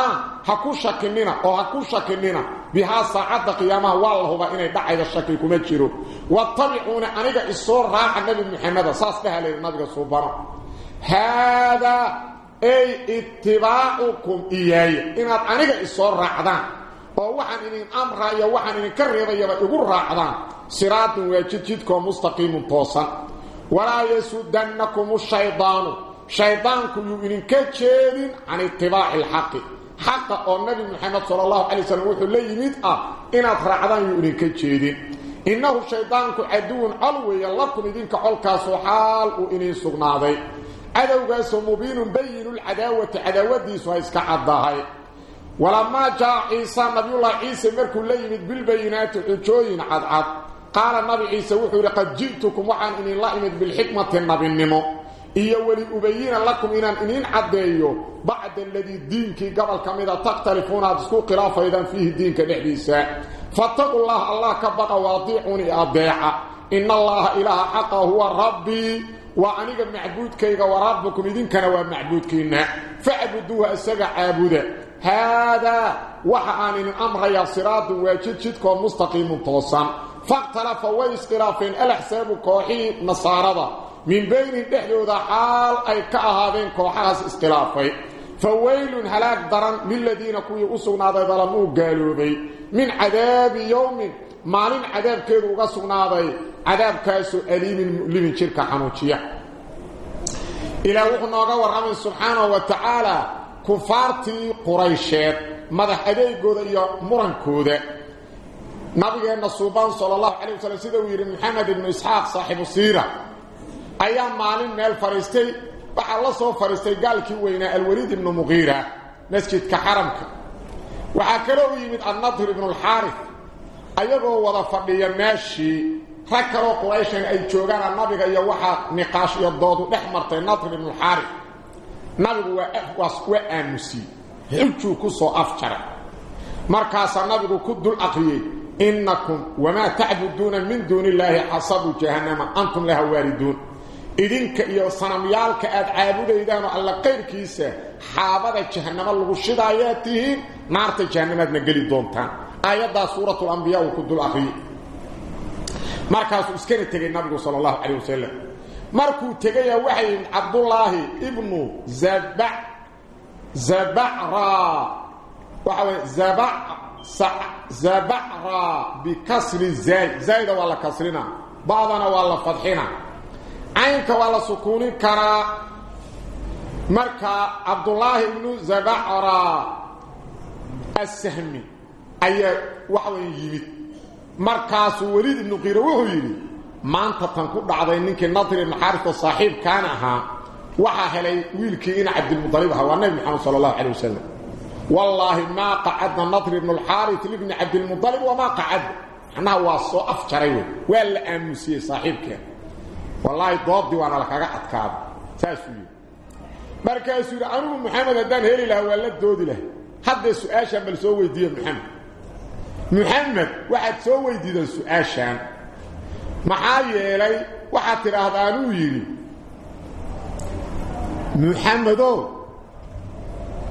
حكو شكننا أو حكو شكننا بها ساعه قيامة. والله إني دحايد شكل كما جيرو واتبعون انيغا إسور راع النبي محمد. صاص بها للنبي سبحانه هذا أي اتباعكم اياي إن انيغا إسور راعدان oo waxaan idin amraya waxaan idin ka reebayaba igu raacdaan siraatun waa jidjidkoo mustaqiimun toosan walaa yasudannakum shaydaanu شيطانك المؤمنين كتشيرين عن اتباع الحق. حق أو النبي محمد صلى الله عليه وسلم وحيو اللي يمتأ آه، إن أفرعضان يؤمنين كتشيرين. إنه شيطانك عدوين علوي يلقون دينك علكا سحال وإنين سغناضي عدوك سمبين بين العداوة عداوة ديسوا إسكا عدهاي ولما جاء عيسى نبي الله عيسى مركو اللي يمت بالبينات وحيوين عد عد. قال النبي عيسى وحيو لقد جئتكم وعن إن الله يمت بالحكمة النبي النمو. إيا ولي أبين لكم إنان إنين عديو بعد الذي دينك قبل كميدا تختلفون هذا خلافة إذا فيه دينك نحديثا فاتقوا الله الله كبقى واضيعوني أضيعا إن الله إله حقا هو ربي وأنيق معبود كيغا وربكم إذن كان معبود كينا فاعبدوها السجع عابدا هذا وحان الامر يا صراط واجد جدكم مستقيم توصان فاختلف ويسقرافين الاحساب كوحي نصارى من بين دحدودا حال أي كاهادين كوحاس اسقرافي فويل هلاك درن للذين كوي اسغناده ظلموا قالوا بي من عذاب يوم مالين عذاب كيدو uga sugnaaday عذاب كاسو أليم لمن شركة حنوجيه إلى وحنا ورحمه سبحانه وتعالى كفارتي قريشات مدح adeegooda iyo murankooda nabigeena suuban sallallahu alayhi wasallam sida uu yiri maxamed ibn ishaaq saaxibu siira ayaa maalin meel fariistay. Waxa la soo fariistay gaalkii weynaa alwalid ibn mughira masjidka xaramka. Waxa kale uu yimid an-nadr ibn al-harith ayagoo wada fadhiya meeshii. Rag kaloo qurayshan ay joogaan nabiga iyo waxa niqaash iyo doodu dhex martay nadr ibn al-harith nabigu waa afwaas waa aamusi. Xujuu ku soo afjara markaas nabigu ku dul aqriyay innakum wama ta'buduna min dunillahi hasabu jahannama antum laha waridun idinka iyo sanamyaalka aad caabudaydaan alla qeyrkiisa xaabada jahannama lagu shidaayatihiin naarta jahannamaadna geli doontaan. Aayaddaa suuratul anbiya uu ku dul aqriyay markaasuu iskana tegay nabigu sala allahu calayh markuu tegaya waxay cabdullaahi ibnu zaba zabara waxa way zaba zabara bikasri zay zayda waa la kasrina baadana waa caynka waa la sukuunin karaa. Marka cabdullaahi ibnu zabacra assahmi ayaa waxa waya yimid. Markaasuu weliid ibnu qiiro wuxuu yidhi maanta tan ku dhacday ninkii nadir ibnu xaarito saaxiibkaan ahaa waxaa helay wiilkii ina cabdilmualib ahaa waa nabi maxamed sala allahu calay wasalam wallaahi maa qacadna nadir ibnu alxaarit libni cabdilmualib wamaa qacadna macnaha waa soo afjaray wey waa la aamuusiyey saaxiibkeen wallaahi dooddi waana lakaga adkaada saasuu yidhi. Markaasuu yidhi anugu maxamed haddaan heli lahaa waa la doodi laha haddee su'aashaan bal soo weydiiya maxamed muxamed waxaad soo weydiidaan su'aashaan. Maxaa yeelay waxaad tidhaahda anuu yidhi muxamedow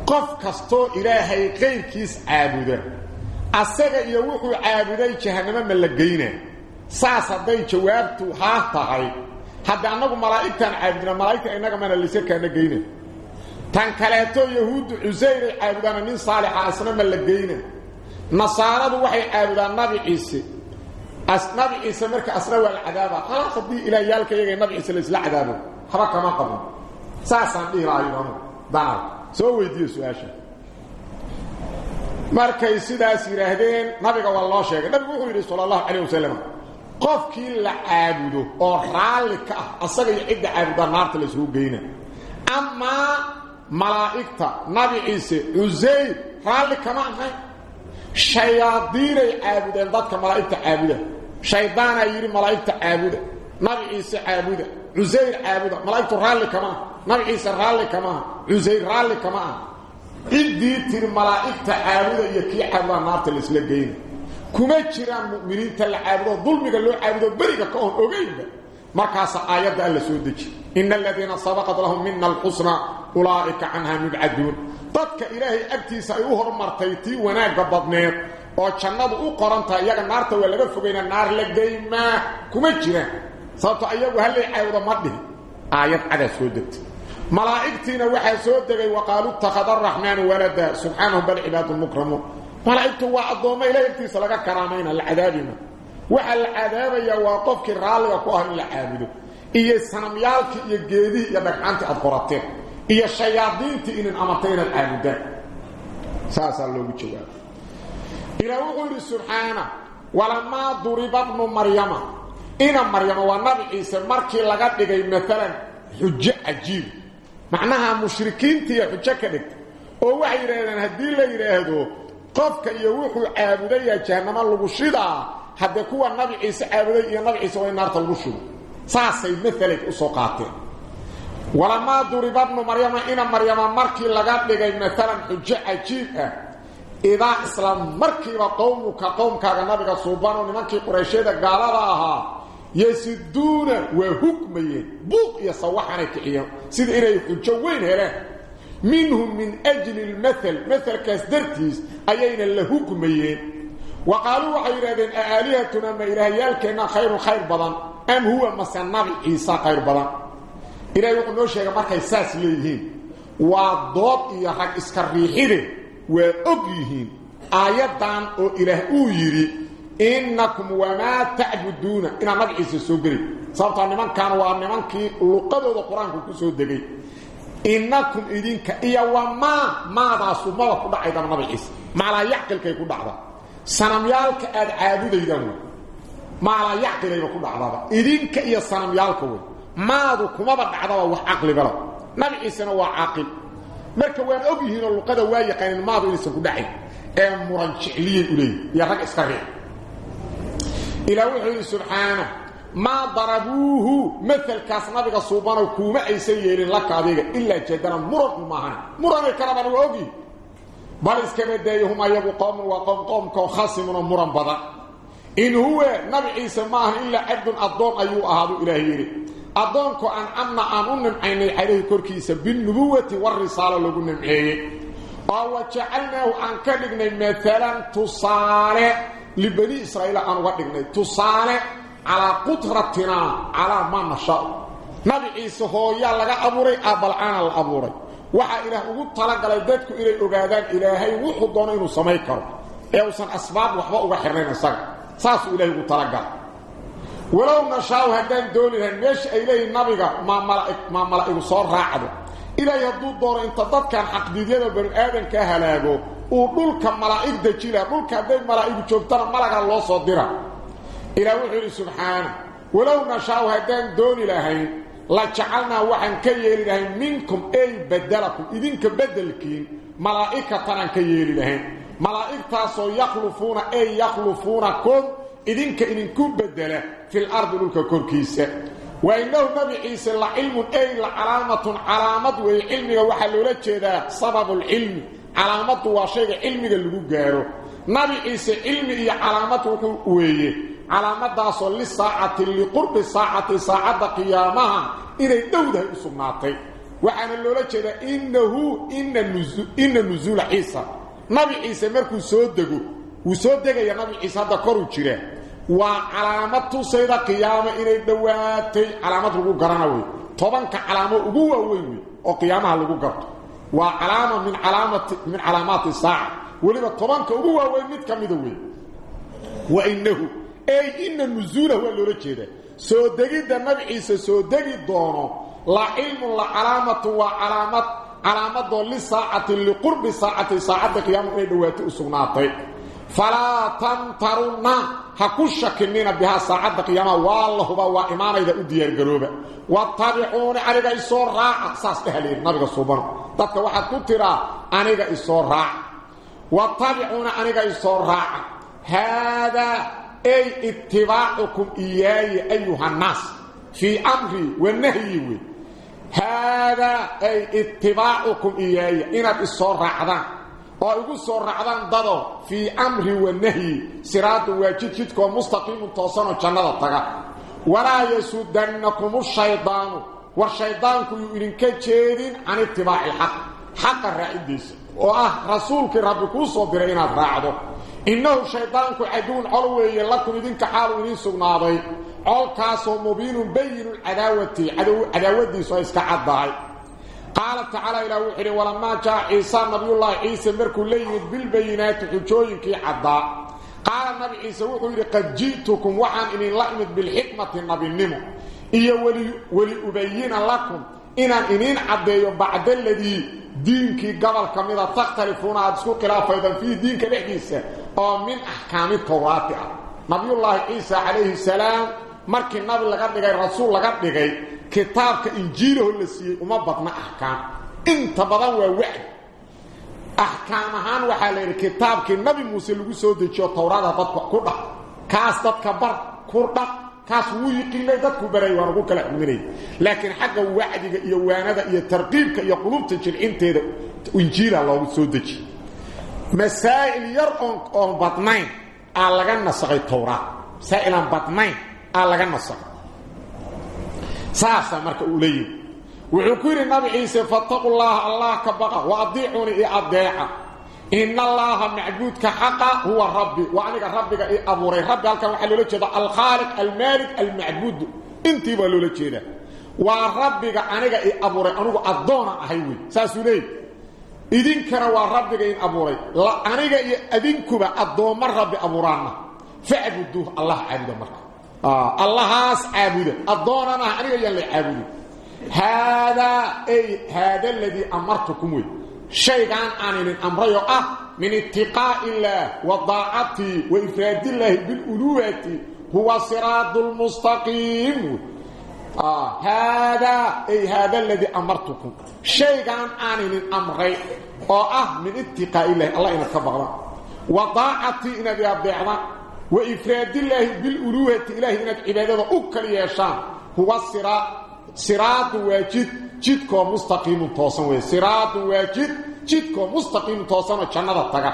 qof kastoo ilaahay qayrkiis caabuda asaga iyo wuxuu caabuday jahannamo ma la geynaa saas hadday jawaabtu haa tahay hadda annagu malaa'igtaan caabudna malaa'igta innaga mana lisa kaana geyna tan kaleeto yahuuddu cusayr ay caabudana nin saalixa asna ma la geyna nasaaradu waxay caabudaan nabi ciise. Nabi ciise marka asna waa la cadaaba khalaas haddii ilaahayaalka iyaga nabi ciise la isla cadaabo. Haba kama qabno saasaan dhihi lahaa yidhahdo danaal. Soo weydiiyo su'aasha. Markay sidaas yidhaahdeen nabiga waa loo sheegay. Nabigu wuxuu yidhi sala allahu calayh qofkii la caabudo oo raalli ka ah asaga iyo cidda caabudaa naarta la isugu geyna amaa malaa'igta nabi ciise cusayr raalli kama ahayn shayaadiinay caabudeen dadka malaa'igta caabuda shaydaanaa yidhi malaa'igta caabuda nabi ciise caabuda cusayr caabuda malaa'igtu raalli kama ah nabi ciise raalli kama ah cusayr raalli kama ah ciddii tiri malaa'igta caabuda iyo kii caabudaa naarta laisla geyna kuma jiraan mu'miniinta la caabudo dulmiga loo caabudo beriga ka oon ogeynba markaasa aayadda alla soo deji ina aladiina sabaqat lahum mina alxusna ulaa'ika canha mubcaduun dadka ilaahay agtiisa ay u hormartay tii wanaagga badneed oo jannadu u qorantahay iyaga naarta waa laga fogayna naar la geymaa kuma jiraan sababto ayagu hallay caabudo ma dhihi aayad cadaa soo degtay malaa'igtiina waxaa soo degay waqaaluu ittakhada araxmaanu walada subxaanahu bal cibaadun mukramuun malaa'igtu waa addoommo ilahay agtiisa laga karaamayna la cadaabima waxaa la cadaabayaa waa qofkii raalliga ku ah in la caabudo. Iyo sanamyaalkii iyo geedihii iyo dhagxaantii aad qorateen. Iyo shayaadiintii inin amartay inaad caabudaan. Loogu jawaabay ilaa wuxuu yidhi subxaana walamaa duriba bnu maryama. Ina maryama waa nabi ciise markii laga dhigay maalan xujo cajiib. Macnaha mushrikiintiiya xujo ka dhigtay oo waxay yidhaahdeen haddii la قفك يوحو عابدية جهنم اللغشيدة حتى كوى النبي عيسى عابدية النبي عيسى وينار تلغشيدة ساسي مثلت أسوقاته ولما دوري ابن مريم إن مريم مركي لغاب لغاية مثلا حجة عجيبة إذا إسلام مركي وقومك قومك النبي صوبانو نمانكي قريشيدة قالبها يسدون وحكمي بوق يصوحانك إياه سيد إليه حجة وين هلاه منهم من أجل المثل مثل كاسدرتيس أيين اللهوكميين وقالوا عيرادين أآلهتنا ما إلهيالكنا خير خير بضان. أم هو مصنغ إيسا خير بضان؟ إلا يقول نوشيك مركا إساس ليهين. وضوط إياحك إسكرريحي له وأقيهين آياتان أو إلهو يري إنكم وما تعبدون. إنا مدعي سيسوكري صبتا نمان كانوا ونمان كي لقدوا القرآن كي سيسوكري إنكم إذنك إيا وما ماذا سمواك دعا إذا نبي إس ما لا يعقل كي يكون دعا. سنميالك أد عابد إذنه ما لا يعقل يكون دعا. إذنك إيا سنميالك ماذا كمبا دعا وهو عقل بلا. نبي إس نوى عاقل. مركا وين أبيهن اللقاء وايقا إن ماذا إليس كدعا أمرا شعليا إليه يا رجل إسكاري إلهي سبحانه. Maa darabuuhu maalkaas nabiga suubanow kuuma aysan yeelin laka adiga ilaa jadalan muran umaahan muranay kalabana waa ogyihi bal iskaba daaya hum ayagu qowmun waa qowm qowmkao khasimunoo muran badan in huwa nabi ciise maahan ilaa cabdun addoon ayuu ahaadu ilaah yidhi addoonku ancamna aan u nimcaynay calayhi korkiisa binubuwati warisaalo lagu nimceeyey oo wa jacalnaahu aan ka dhignay maalan tusaale aan uga dhignay tusaale calaa qudratinaa calaa maa nashaau nabi ciise hooyaa laga abuuray aabalcaana la abuuray waxaa ilaah ugu talagalay dadku inay ogaadaan ilaahay wuxuu doono inuu samayn karo ee uusan asbaab waxba uga xirnayn isaga saasuu ilahay ugu talagalay walow nashaau haddaan dooni lahayn meesha ay leeyihin nabiga maa malai maa mala'igu soo raacdo ilaahay hadduu doono inta dadkan xaqdiidyada banu aadankaa halaago uu dhulka malaa'ig dajila dhulka haday malaa'ig joogtana malaga loo soo dira إلى وحيري سبحانه ولو نشاو هدان دون إلهي لجعلنا وحن كيير إلهي منكم أي بدلكم. إذن كبدلكين ملائكة طنان كيير إلهي. ملائكة صو يخلفون أي يخلفونكم. إذن كإذن كبدل في الأرض لك كل كيسة. وإنه نبي عيسى العلم أي العلامة علامة والعلم وحل لجدا سبب العلم. علامة وشيء علم لجدا نبي عيسى علم هي علامة وحل calaamadaasoo lisaacati liqurbi saacati saacadda qiyaamaha inay dhowdahay u sugnaatay. Waxaana loola jeedaa innahu ina nusuula ciisa. Nabi ciise markuu soo dego wuu soo degaya nabi ciise hadda koruu jira. Waa calaamad tusayda qiyaamo inay dhowaatay. Calaamad lagu garana wey tobanka calaamo ugu waaweyn wey oo qiyaamaha lagu garto. Waa calaama min calaamati min calaamaati saaca weliba tobanka ugu waaweyn mid ka mida أي إن النزول هو اللي رجيده سودقي دا نبي عيسى سودقي دونه لا علم لا علامة وعلامة علامة للساعة اللي قرب ساعة ساعة قيامة إلى دواتي أسغناطي فلا تنترون هكوشكنين بها ساعة قيامة والله بوا إيمان إذا أدير قروبة واتبعون أنيق إسور راع أساس أهلين نبغى صوبان تبقى واحد كترى أنيق إسور راع واتبعون أنيق إسور ay itibaacukum iyaaya ayuha nnaas fii amrii wa nahyi wey haadaa ay itibaacukum iyaaya inaad issoo raacdaan oo igu soo raacdaan dado fii amri wa nahyi siraadun waa jid jidkoo mustaqiimun toosanoo jannada taga walaa yasudannakumu shaydaanu war shaydaanku yuu idinka jeedin can itibaaci xaq xaqa innahu shaytaanku aduun alweeye lakum idinka xaalu idin sugnaaday colkaasoo mubiinun bayinul cadaawati cadaawadiisu iska caddahay قال تعالى إلى وحده ولما جاء عيسى نبي الله عيسى مركو ليمد بالبينات حجوينك عدا. قال النبي عيسى وحده قد جئتكم وحن إني لأمد بالحكمة النبي النمو. إيا ولي, ولي أبين لكم إنا إنين عدي بعد الذي دينك قبل كميدا تختلفون عدسكو خلافة في دينك بحديثة. أو من أحكام التوراة نبي الله عيسى عليه السلام markii nabi laga dhigay rasuul laga dhigay kitaabka injiilaha la siiyay uma badna ahkaam inta badan waa wacd ahkaam ahaan waxaa la yidhi kitaabkii nabi muuse lagu soo dejiyo towraada dadka ku dhaq kaas dadka bar ku dhaq kaas wuu yiqiinay dadku baray waan ugu kala xugminay laakiin xagga wacdiga iyo waanada iyo tarqiibka iyo qulubta jilcinteeda injiila loogu soo dejiy masaa'il yar oon oon badnayn aa laga nasakhay towraad. Masaa'ilaan badnayn aa laga nasakhay saasa marka uu leeyahay. Wuxuu ku yiri nabi ciise fattaqullaha allah ka baqa wa adiicuni i adeeca. Inna allaha ma'buudka haqa huwa rabbi. Wa aniga rabbiga i abuuray. Rabbi halkan waxa loola jeeda al khaliq al malik al ma'bud intii baa loola jeeda wa rabbiga aniga i abuuray anigu adoona ahay wi saasuu leeyahay idinkana waa rabbiga in abuuray. La aniga iyo adinkuba addoommo rabbi abuuraanna. Facbuduuh allah caabuda marka. Ah, Allahaas caabuda. Addoonan aniga yaan la caabudin ay haada aladii amartukum wey. Shaygaan aan idin ah min itiqaa'i illaah wa daacatihi wa ifraadillaahi biluluuhati huwa siraadu lmustaqiim Ah, haadaa ay haada aladii amartukum. Shaygan aan idin amray oo ah min itiqaa ilahi alla inaad ka baqdaan wa daacatii inaad yaabeecdaan wa ifraadillaahi biluluuhati ilaahi inaad cibaadada u kali yeeshaan. Huwa siraa siraadu waa jid jidkoo mustaqiimun toosan wey siraadu waa jid jidkoo mustaqiimun toosanoo jannada taga.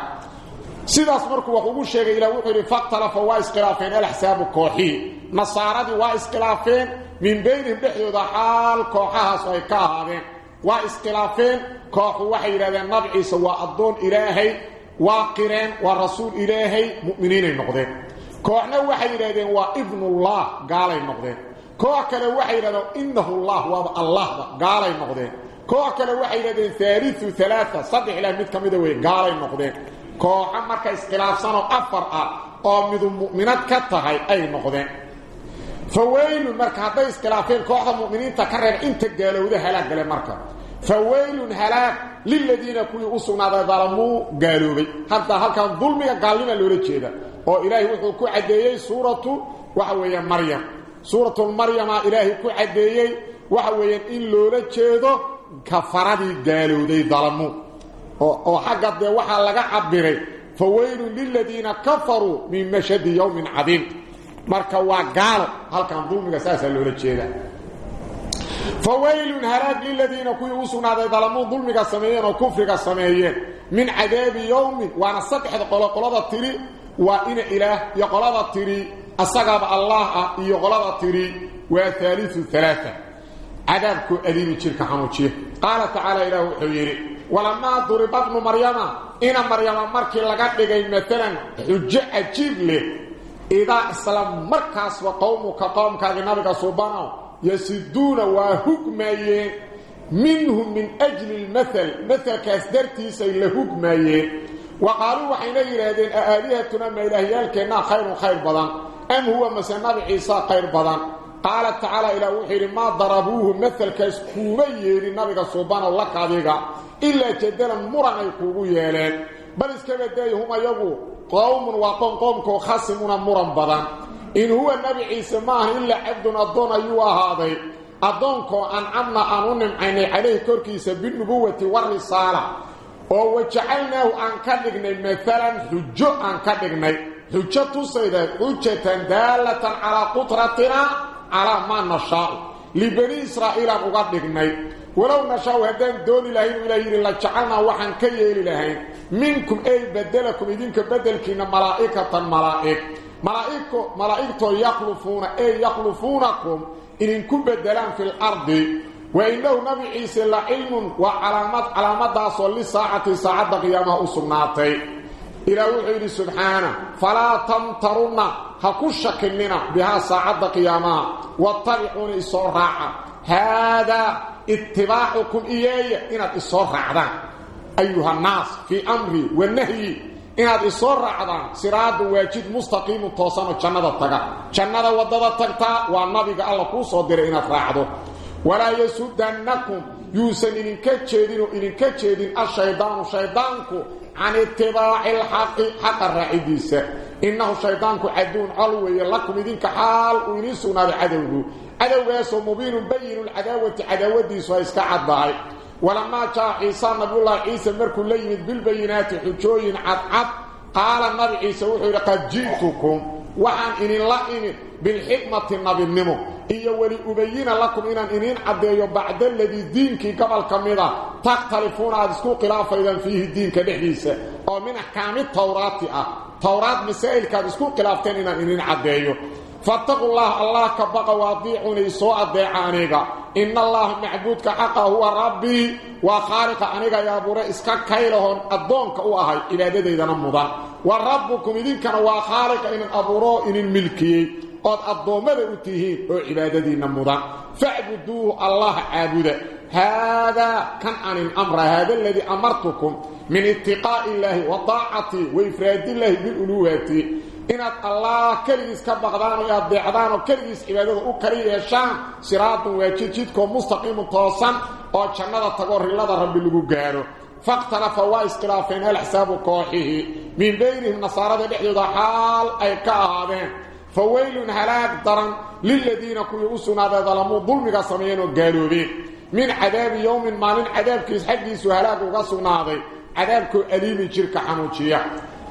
Sidaas markuu wax ugu sheegay ilah wuxuu yidhi faktalafa waa iskhilaafeen alaxsaabu kooxii. Nasaaradii waa iskhilaafeen من بينهم بحيو ذا حال كوحها سويكاها وإسكلافين كوحو وحي إلى ذا نبعيس وأضون إلهي واقرين والرسول إلهي مؤمنين المقدين كوحنا وحي إلى وابن الله قال المقدين كوكل وحي لنا إنه الله وضع الله قال المقدين كوكل وحي لدي ثالث ثلاثة صدح إلى ميت كمدوي قال المقدين كو عمرك اسقلاف سنو أفرع أو مذو مؤمنات كتها أي المقدين فويل المركه بايس كلافين كوخ المؤمنين تكرر إنت جالوده هلاك غلي مركه فويل هلاك للذين كل اسنا ظلموا قالوا حتى هلك ظلم قالنا لو رجيدا أو إلهي و هو كعديه سورة وحوي مريم. سورة مريم إلهي كعديه وحوي إن لو رجيده كفرت جالوده ظلموا. أو حقت وها لغا عبري. فويل للذين كفروا من مشد يوم عظيم. marka waa gaalo halkan dulmiga saasaa loola jeeda fawaylun haraag liladiina kuwii u sugnaaday dalamuu dulmiga sameeyeen oo kufriga sameeyeen. Min cadaabi yowmin waana saddexda qolo qolada tiri waa ina ilaah iyo qolada tiri asagaaba allaah ah iyo qolada tiri waa haaliu alaaa cadaabkoo adiibi jirka xanuujiya qaala tacaala ilaah wuxuu yidhi walamaa maryama? Ina maryama markii laga dhigay maalan xujo cajiib اذا اسلم مركز وقومك قومك نبي سبحانه يسدون وحكمين منهم من أجل المثل. مثل كاسدرتي سيلا حكمين وقالوا وحين يرادين آلهتنا ما إلهيالك إنها خير خير بدن أم هو مسنب عيسى خير بدن قال تعالى إلى وحير ما ضربوه مثل كاسكوبي للنبي سبحانه الله قاديقا إلا جدلا مرنا يقولوا يالين. بل اسكبتاي هم يقول قوم وقوم قوم خاصمون مرن بدن. إن هو النبي عيسى ما إلا عبد أدون أيها هذا. أدونك أنعمنا أنونم عيني عليه كوركيس بالنبوة والرسالة. ووجعلناه أن كدقنا مثلا حجة أن كدقنا حجة تصيدة حجة دالة على قطرتنا على ما نشاء. لبني إسرائيل أقدقنا ولو نشاء هدان دون إلهين إلهين لجعلنا وحن كي إلهين منكم أي بدلكم إذنك بدلكنا ملائكة ملائكة ملائكه ملائكته يخلفون اي يخلفونكم ان كن بدلان في الأرض وانه نبي عيسى لعلم وعلامات علامات صلي ساعه ساعه قيامه اسناتي إلى وحي سبحانه فلا تمترون هكشكننا بها ساعه قيامه واتبعون الصراع هذا اتباعكم اياي ان الصراع أيها الناس في أمري والنهي. إن هذا الصور عدان سراد واجد مستقيم التوصان وشاند التقى. شاند ودد التقطاء والنبي الله قوص ودرئنا فراحده ولا يسودنكم يوسن إن كتشيدين وإن كتشيدين. الشيطان وشيطانكو عن اتباع الحق حق الرعيديس إنه شيطانكو عدون علوي. لكم إذن كحال وإنسونا بعدوه. عدوه يسو مبين بين العداوة عداوة ديسو يسكعد ضعي ولما جاء عيسى نبي الله عيسى مركو ليمد بالبينات حجوين عد قال النبي عيسى وحي قد جئتكم وعن إن الله إن بالحكمة النبي النمو. إيا ولي أبين لكم إن إنين عديو بعد الذي دينك قبل كميدا. تختلفون على سكو خلافة إذا فيه دينك نحيسة ومن أحكام التوراة توراة مسائل كان سكو خلافتين إن إنين عديو. فاتقوا الله الله كبقى واضيعوني سوء الدعانيقا إن الله معبودك حقا هو ربي وخالق عنيقا يا كايلهون الدونك أوهي إلى ذي ذا نمضا وربكم إذن كان وخالق إن أبورو إن الملكي قد الضومة أتيهين وعبادتي نمضا فاعبدوه الله عابدا هذا كان عن الأمر هذا الذي أمرتكم من اتقاء الله وطاعته وإفراد الله بالألوهة ان الله كرديس كبغدان يا بيعدان كرديس عباده أو كري يشان صراط وجيتكم مستقيم قاصم أو جنات تغور لله رب لو غيره فاقترف وايس كرافين الحساب كوحه من بينه النصارى بحدود حال أي كاهبين فويل هلاك ضرا للذين كيوسنا ذا ظلموا ظلم قصمين وقالوبين من عذاب يوم ما من عذاب كيس حقيس وهلاك وقصمنا ذي عذاب كو أليم جرك حموشيه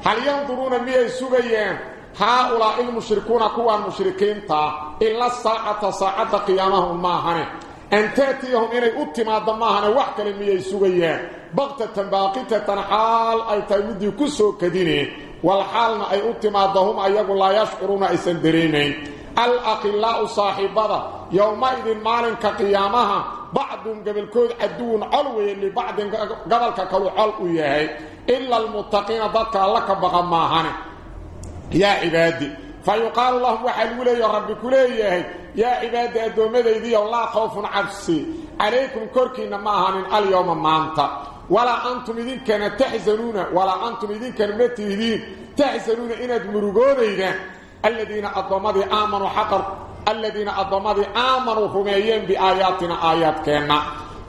هل ينظرون مية سوغيين؟ هؤلاء المشركون كوا المشركين تا إلا الساعة ساعة قيامهم ماهنة أن تأتيهم إني أتما ضماهنة وحكا لمية سوغيين. بغتة باقية حال أي تيمدي كسو كديني. والحالنا أي أتما ضهم أي يقول لا يشعرون أي سندرينين الأقلاء صاحبة يومئذ مالن كقيامها بعض قبل كود عدون علوي اللي بعض قبل كلو علوي إلا المتقين ضدك لك بغى ماهنة يا عبادي فيقال لهم وحلو يا رب كليه يا عبادي أدومدي ذي الله خوف عبسي. عليكم كركين ماهن اليوم ما أنت. ولا أنتم إذن كان تحزنون ولا أنتم إذن كان متهدين تحزنون إن أدمرقون إذن الذين أضمدي آمنوا حقر الذين أضمدي آمنوا رميين بآياتنا آيات كينا.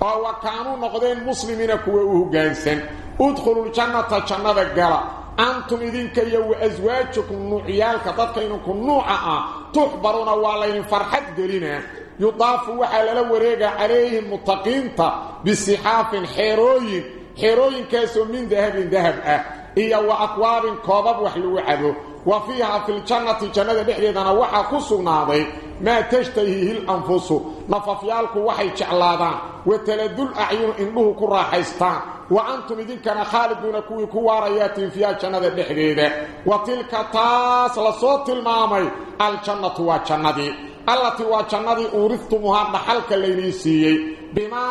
أو وكانوا نقدين مسلمين كوهو غانسن ادخلوا الجنة جنات الغلا أنتم الذين كيو أزواجكم نعيالك تطين كنوعه تخبرون والله فرحت دلينا يطاف وحال له وريق عليهم متقين ط بالسحاف حيروي حيروي كاس من ذهب ذهب آه. اي واقوار كوب وحلو وحلو وفيها في الجنة جنة بحريدنا وحا قصونا ذي ما تشتهيه الأنفس. نففيالك وحي جعلادا وتلد الأعين إنه كرا حيستان وأنتم إذن كان خالدون كوي كواريات فيها جنة بحريدة وتلك تاصل صوت المامي. الجنة وجنة التي وجنة أورثتمها بحلك الليليسي بما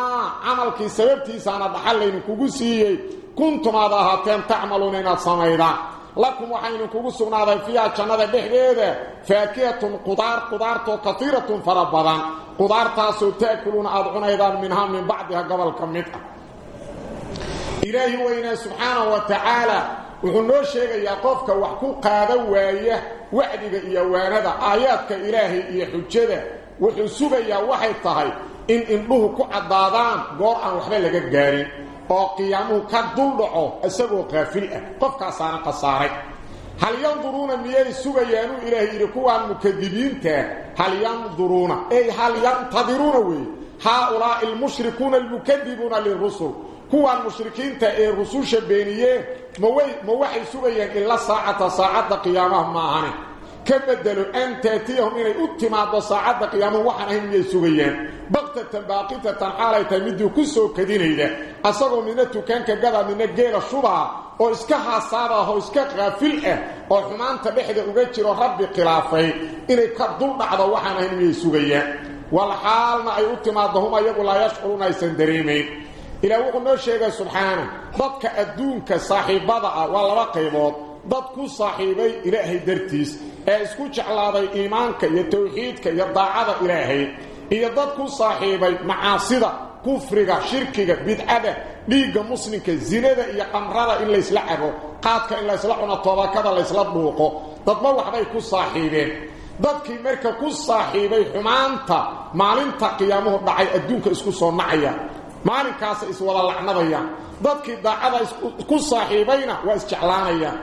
عملك سببتي سانا بحلين كوكسي كنتم هذا هاتين إلى الصميدان. لكم وحين كوغو سوغنادا فيا جنادا دخيدا فاكهة قدار قدار تو كثيره فربضا. قدار تاسو تأكلون ادعون أيضا منها من بعدها قبل كم متى إلهي سبحانه وتعالى. وحنو شيغا يا قوفكا وحكو قادة وايه وعدي يا وانهدا آياتك إلهي يا حجدة. وحن سوبيا وحي تهي. إن انبهو كو عضادان غور ان وحنا لغا غارين oo qiyaamuhu ka duldhaco isagoo qaafil ah qofkaasaana khasaaray hal yanduruuna miyay sugayaanuu ilaahay yidhi kuwaan mukadibiintaa hal yanduruuna ey hal yantadiruuna weeye haaulaa'i almushrikuuna almukadibuuna lirusul kuwaan mushrikiinta ee rususha beeniyeen maway ma waxay sugayaan ila saacata saacadda qiyaamaha ma ahane كبدلوا أن تأتيهم إني أتمع بصاعدة قياما وحنهم يسوغيان بغتة باقتة حالة تمدوا كسو كدين إذا أصغوا من التكان كقضى من الجيل الشبعة وإسكها صابة وإسكها غافلة وحمان تبحث أغير ربي قلافي إني كدل بعض وحنهم يسوغيان والحال ما أتمع ضهما يقول لا يشعرون يسندريمين إلا وقلنا الشيخ سبحانه ضدك أدونك صاحب بضع ولا رقيبات ضدك صاحبي إلهي درتيس ah ee isku jeclaaday iimaanka iyo tawxiidka iyo daacada ilaahay iyo dad ku saaxiibay macaasida kufriga shirkiga bidcada dhiigga muslimka zinada iyo qamrada in laysla cabo qaadka in laysla cuno toobakada laysla dhuuqo dadba waxbay ku saaxiibeen dadkii marka ku saaxiibay xumaanta maalinta qiyaamuhu dhacay adduunka isku soo nacaya maalinkaasa iswada lacnadayaan dadkii daacada ku saaxiibayna waa isjeclaanayaan ilaah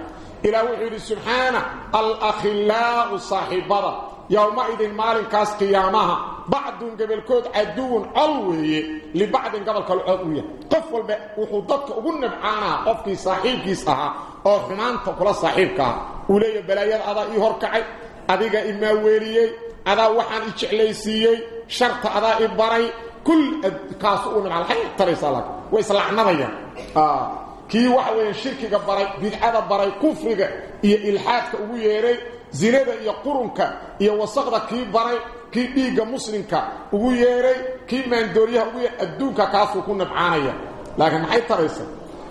إلى وحيد سبحانه الأخلاء صاحب هذا يومئذ المال كاس قيامها. بعد قبل كود عدون علوي لبعد قبل كالعوية قف وحضبت أبن بحانا قف في صاحب كيسها أخمان تقول صاحب كها. أولي بلايات هذا إيهور كعي. أذيك إما ويريي هذا وحان إيش إليسيي شرط هذا إبراي. كل كاسؤون على الحي ترسالك ويسلع نظيا آه. كي وحوين شركك براي بدعادة براي كفرك إيا إلحادك أبوييري زينادة إيا قرنك إيا وصغدة كي براي كي بيغة مسلمك أبوييري كي من دوريها أبوييري أدوك كافو كنا معانيا لكن حي ترسل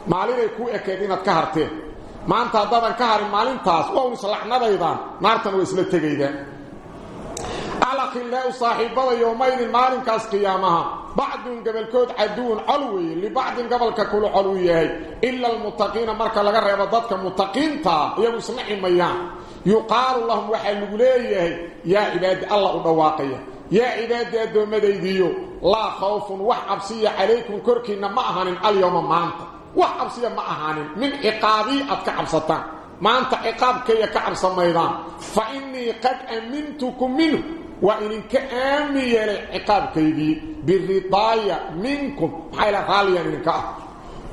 معلين يكون أكيدين أتكهرتين ما أنت أدادا كهرين معلين تاس وهو نصلحنا بيضان مارتنا ويسلتك إيدان علق الله صاحب يومين المارن كاس قيامها بعد قبل كود عدون علوي لبعد قبل ككل علويه إلا المتقين مركا لغا ريبا ضدك متقين تا يبو سمعي ميان يقال اللهم وحي المقليه يا عباد الله أدواقية يا عباد دو مدي ديو لا خوف وحبسي عليكم كركي نمأهان اليوم مانت وحبسي مأهان من إقابي أتكعب سطان ما أنت عقابك يا كعب سميدان فإني قد أمنتكم منه وإن كان كأمي العقاب كيدي بالرضايا منكم حيلا غاليا منك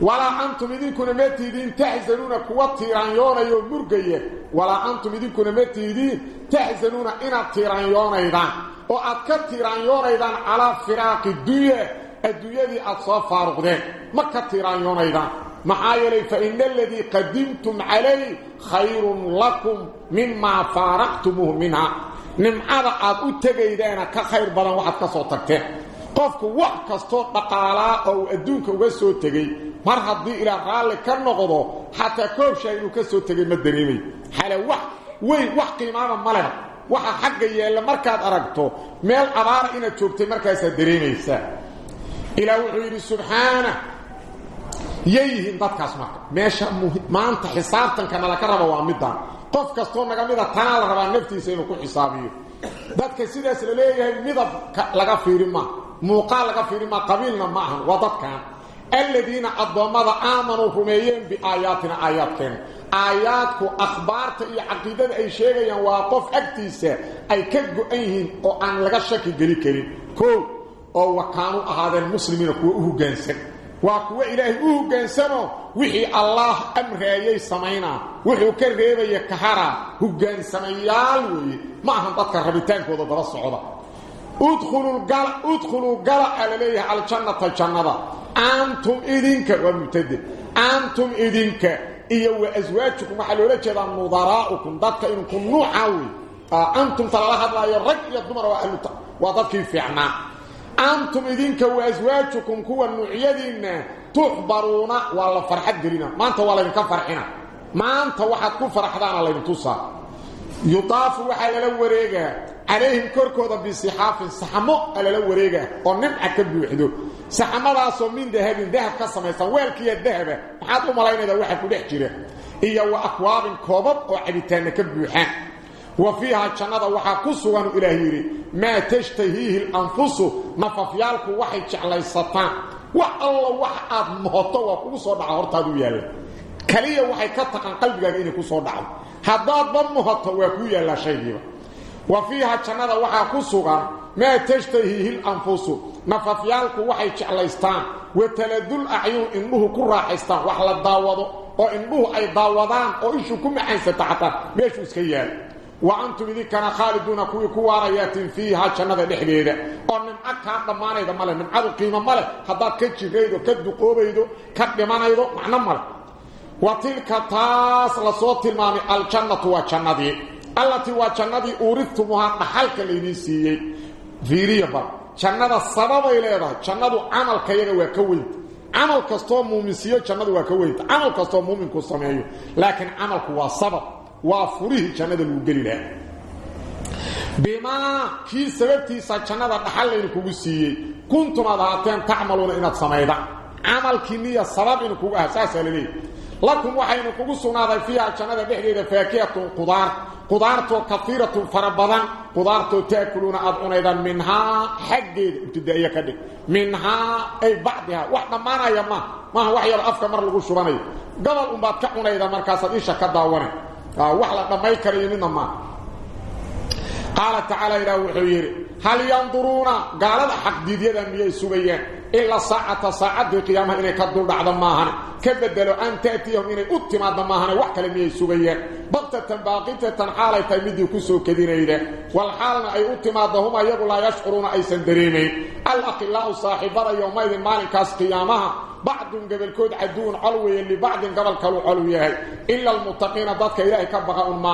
ولا أنتم إذنكم متي دين تحزنون قوة تيرانيون يوم مرقية ولا أنتم إذنكم كنا دين تحزنون إنا تيرانيون أيضا وأكد تيرانيون أيضا على فراق الدوية الدوية دي أصاف فارغ دين مكة تيرانيون أيضا معايلي فإن الذي قدمتم عليه خير لكم مما فارقتمه منها nimcada aad u tegaydaana ka khayr badan waxaad ka soo tagteen qofku wax kastoo dhaqaalaa oo uu adduunka uga soo tegey mar haddii ilaa raalli ka noqdo xataa koobshaa inuu ka soo tegay ma dareemay. Xale wax weyn wax qiimaama ma leh. Waxa xagga yeella markaad aragto meel abaara inaad joogtay markaasaad dareemaysaa. Ilaah wuxuu yidhi subxaana dadkaas marka. Meesha maanta xisaabtanka nalaka raba waa midaan قف كاستون نغاميدا تانا لا ربا نفتيسين كو حسابيو دات كسيدس لليه ميدف لا غفيرما مو قال غفيرما قبيلنا ما هم وضت كان الذين امنوا فميين باياتنا اياتهم اياتكو أخبار تي عقيده اي شيغان واقف اكتيس اي كجو ايهم أو ان لا شك كريم كو أو وكانوا هذا المسلمين كو هو جنسك وكو إلهي أو غنسمو وخي الله أمر هيي سمينا وخي كرهيبه يكهرا هو غنسميال وي ما هم بك ربيتان كودو بلا صعوده ادخلوا القلع ادخلوا القلع عليه على الجنه الجنه أنتم ايدينك ومتد أنتم ايدينك اي وازواجكم حلوله جبا مضراؤكم دك انكم نوعا أنتم صلى الله عليه الرجل يا دمر واهل وضفك في عنا antum idinka wa aswaajukum kuwa nuucyadiinna tuxbaruuna waa la farxad gelina maanta waa laydinka farxina maanta waxaad ku farxdaana laydin tusaa yudaafu waxaa lala wareegaa calayhim korkooda bisixaafin saxamo alala wareegaa oo nimca ka buuxdo saxamadaasoo min dahabin dahab ka samaysan weelkiiya dahaba maxaad u malaynaydaa waxa ku dhex jira iyo wa akwaabin koobab oo cabitaanna ka buuxaan وفيها جنده وحا كسوان الهيري ما تشتهيه الأنفس. ما ففيالك وحي جعلي سطان. والله وحاد مهتو وكو سودع هرتاد ويال كلية وحي كتقن قلبك إني كسودع هداد بم مهتو وكو يلا شيء وفيها جنده وحا كسوان ما تشتهيه الأنفس. ما ففيالك وحي جعلي سطان. وتلدو الاعيون انبه كرا حيستان وحلا داوضو. وانبه أي داوضان. وانشو كمي حيستان بيشو سكيال وأنتم اذكنا خالدون كوي كواريات فيها شنغ دخيده أن أكا ضمانه مال من عبد قيمة مال حداك جيدو كد قوبيدو كدمانيدو معنى مال وتلك تاس لصوت المام الجنة وجنبي التي وجنبي اورثتمها حلك لينسيي فيريبا شنغ سبب اليه شنغ عمل كيره وكويت عمل كستوم مومسيو شنغ وكويت عمل كستوم مومن كوسميو لكن عملك هو سبب. وافريه جنة لو غليلا بما في سببتي سكنه دخل لك غسيه كنت ما ذاتن تعملون إن تصميدا عملك نيه سبب انك أساس لي لكم وحين كغسونا في جنة بهديده فاكهه قدار. قدارته كثيرة فربضا قدارته تأكلون اظن إذا منها حق ابتدائية كده. منها أي بعضها واحدة ما راي ما. ما هو وحي الأفكار مرة لو شبني قبل ان بعد كحنيده مركز إيش كداونه wax la dhamay karayo ma. Qaala tacaala ilaah wuxuu yidhi hal yanduruuna? Gaalada xaqdiidyada miyay sugayaan إلا ساعة ساعة دي قيامة إلي كدود بعد ماهان كيف دلو أن تأتيهم إلي اتماد ماهان وحكا لم يسوغي بغتة باقية تنحالة تأميدي كسو كدين إلي والحالنا أي اتماد هما يقول لا يشعرون أي سندريني. ألق الله صاحب برا يومئذ مالكاس قيامها. بعد قبل كود عدون علوي اللي بعد قبل كلو علوي إلا المتقين ضدك إلي كبه أم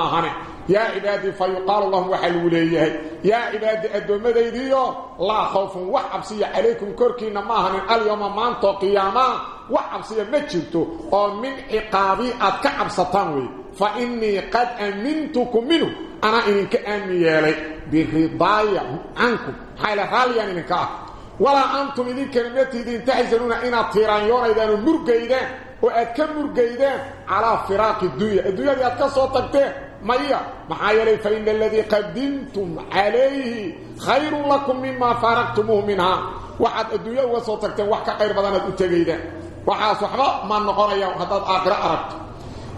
يا عبادي فيقال الله وحلوليه يا عبادي أدو ادمديديو لا خوف وحبسي عليكم كركي ما هن اليوم ما انت قيامه وحبسي ما جبتوا أو عقابي اتكعب ستانوي فإني قد امنتكم منه. أنا إنك أمني لي برضايا عنكم حالة حاليا منك ولا أنتم ذي كلمتي دين تحزنون إن الطيران يرى ان المرقيده واد كمرقيده على فراق الدنيا. الدنيا يتصوتك به مريا لي فإن الذي قدمتم عليه خير لكم مما فارقتموه منها. وحد الدنيا وصوتك تنوحك قير بضانة التقيدة وحد صحبة ما نقول يا وحدات آخر أربت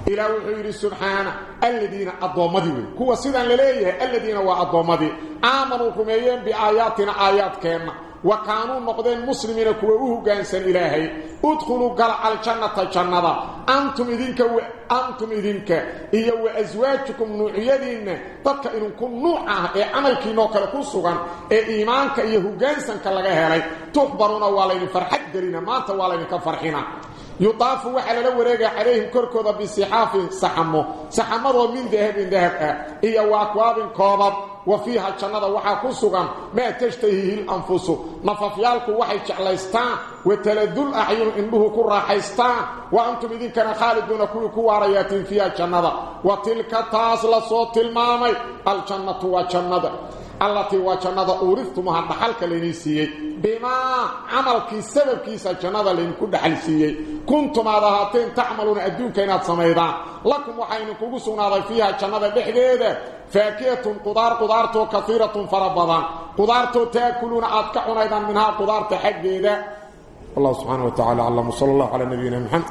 إلى وحير السبحان الذين أضوا أضوامدوا هو صدا لليه الذين هو أضوامدوا آمنوا كميين بآياتنا آيات كيما وكانوا نقدين مسلمين كوهو قانسان إلهي. ادخلوا قلع الجنة الجنة أنتم إذنك وأنتم إذنك. إيا وأزواجكم نوعيدين. تدك إنكم نوعا. إيه عملك نوكا كسوغان إيه إيمانك إيه قانسان كاللغا هلي تخبرون والين فرحك درين ما أنت والين كفرحنا يطاف وحل لوريغا عليهم كركودا بصحاف سحمو. سحمو من ذهب ذهب. هي واكواب كوبب. وفيها جنة وحا كسغان ما تشتهيه الانفس نففيالك وحي جعليستان وتلذل اعين انه كراحيستان وانتم اذن كان خالدون كل كواريات فيها جنة وتلك تاصل صوت المامي الجنة وجنة التي وجنة أورثتمها بحلك لنسيي بما عملك السبب كيسا جنة لنكو دحلسيي كنتم هذا هاتين تعملون أدون كينات سميدان لكم وحين كوكسونا فيها جنة بحديدة فاكهة قدار قدارته كثيرة فربضا قدارته تاكلون أتكعون أيضا منها قدارته حق إذا الله سبحانه وتعالى علم صلى الله على نبينا محمد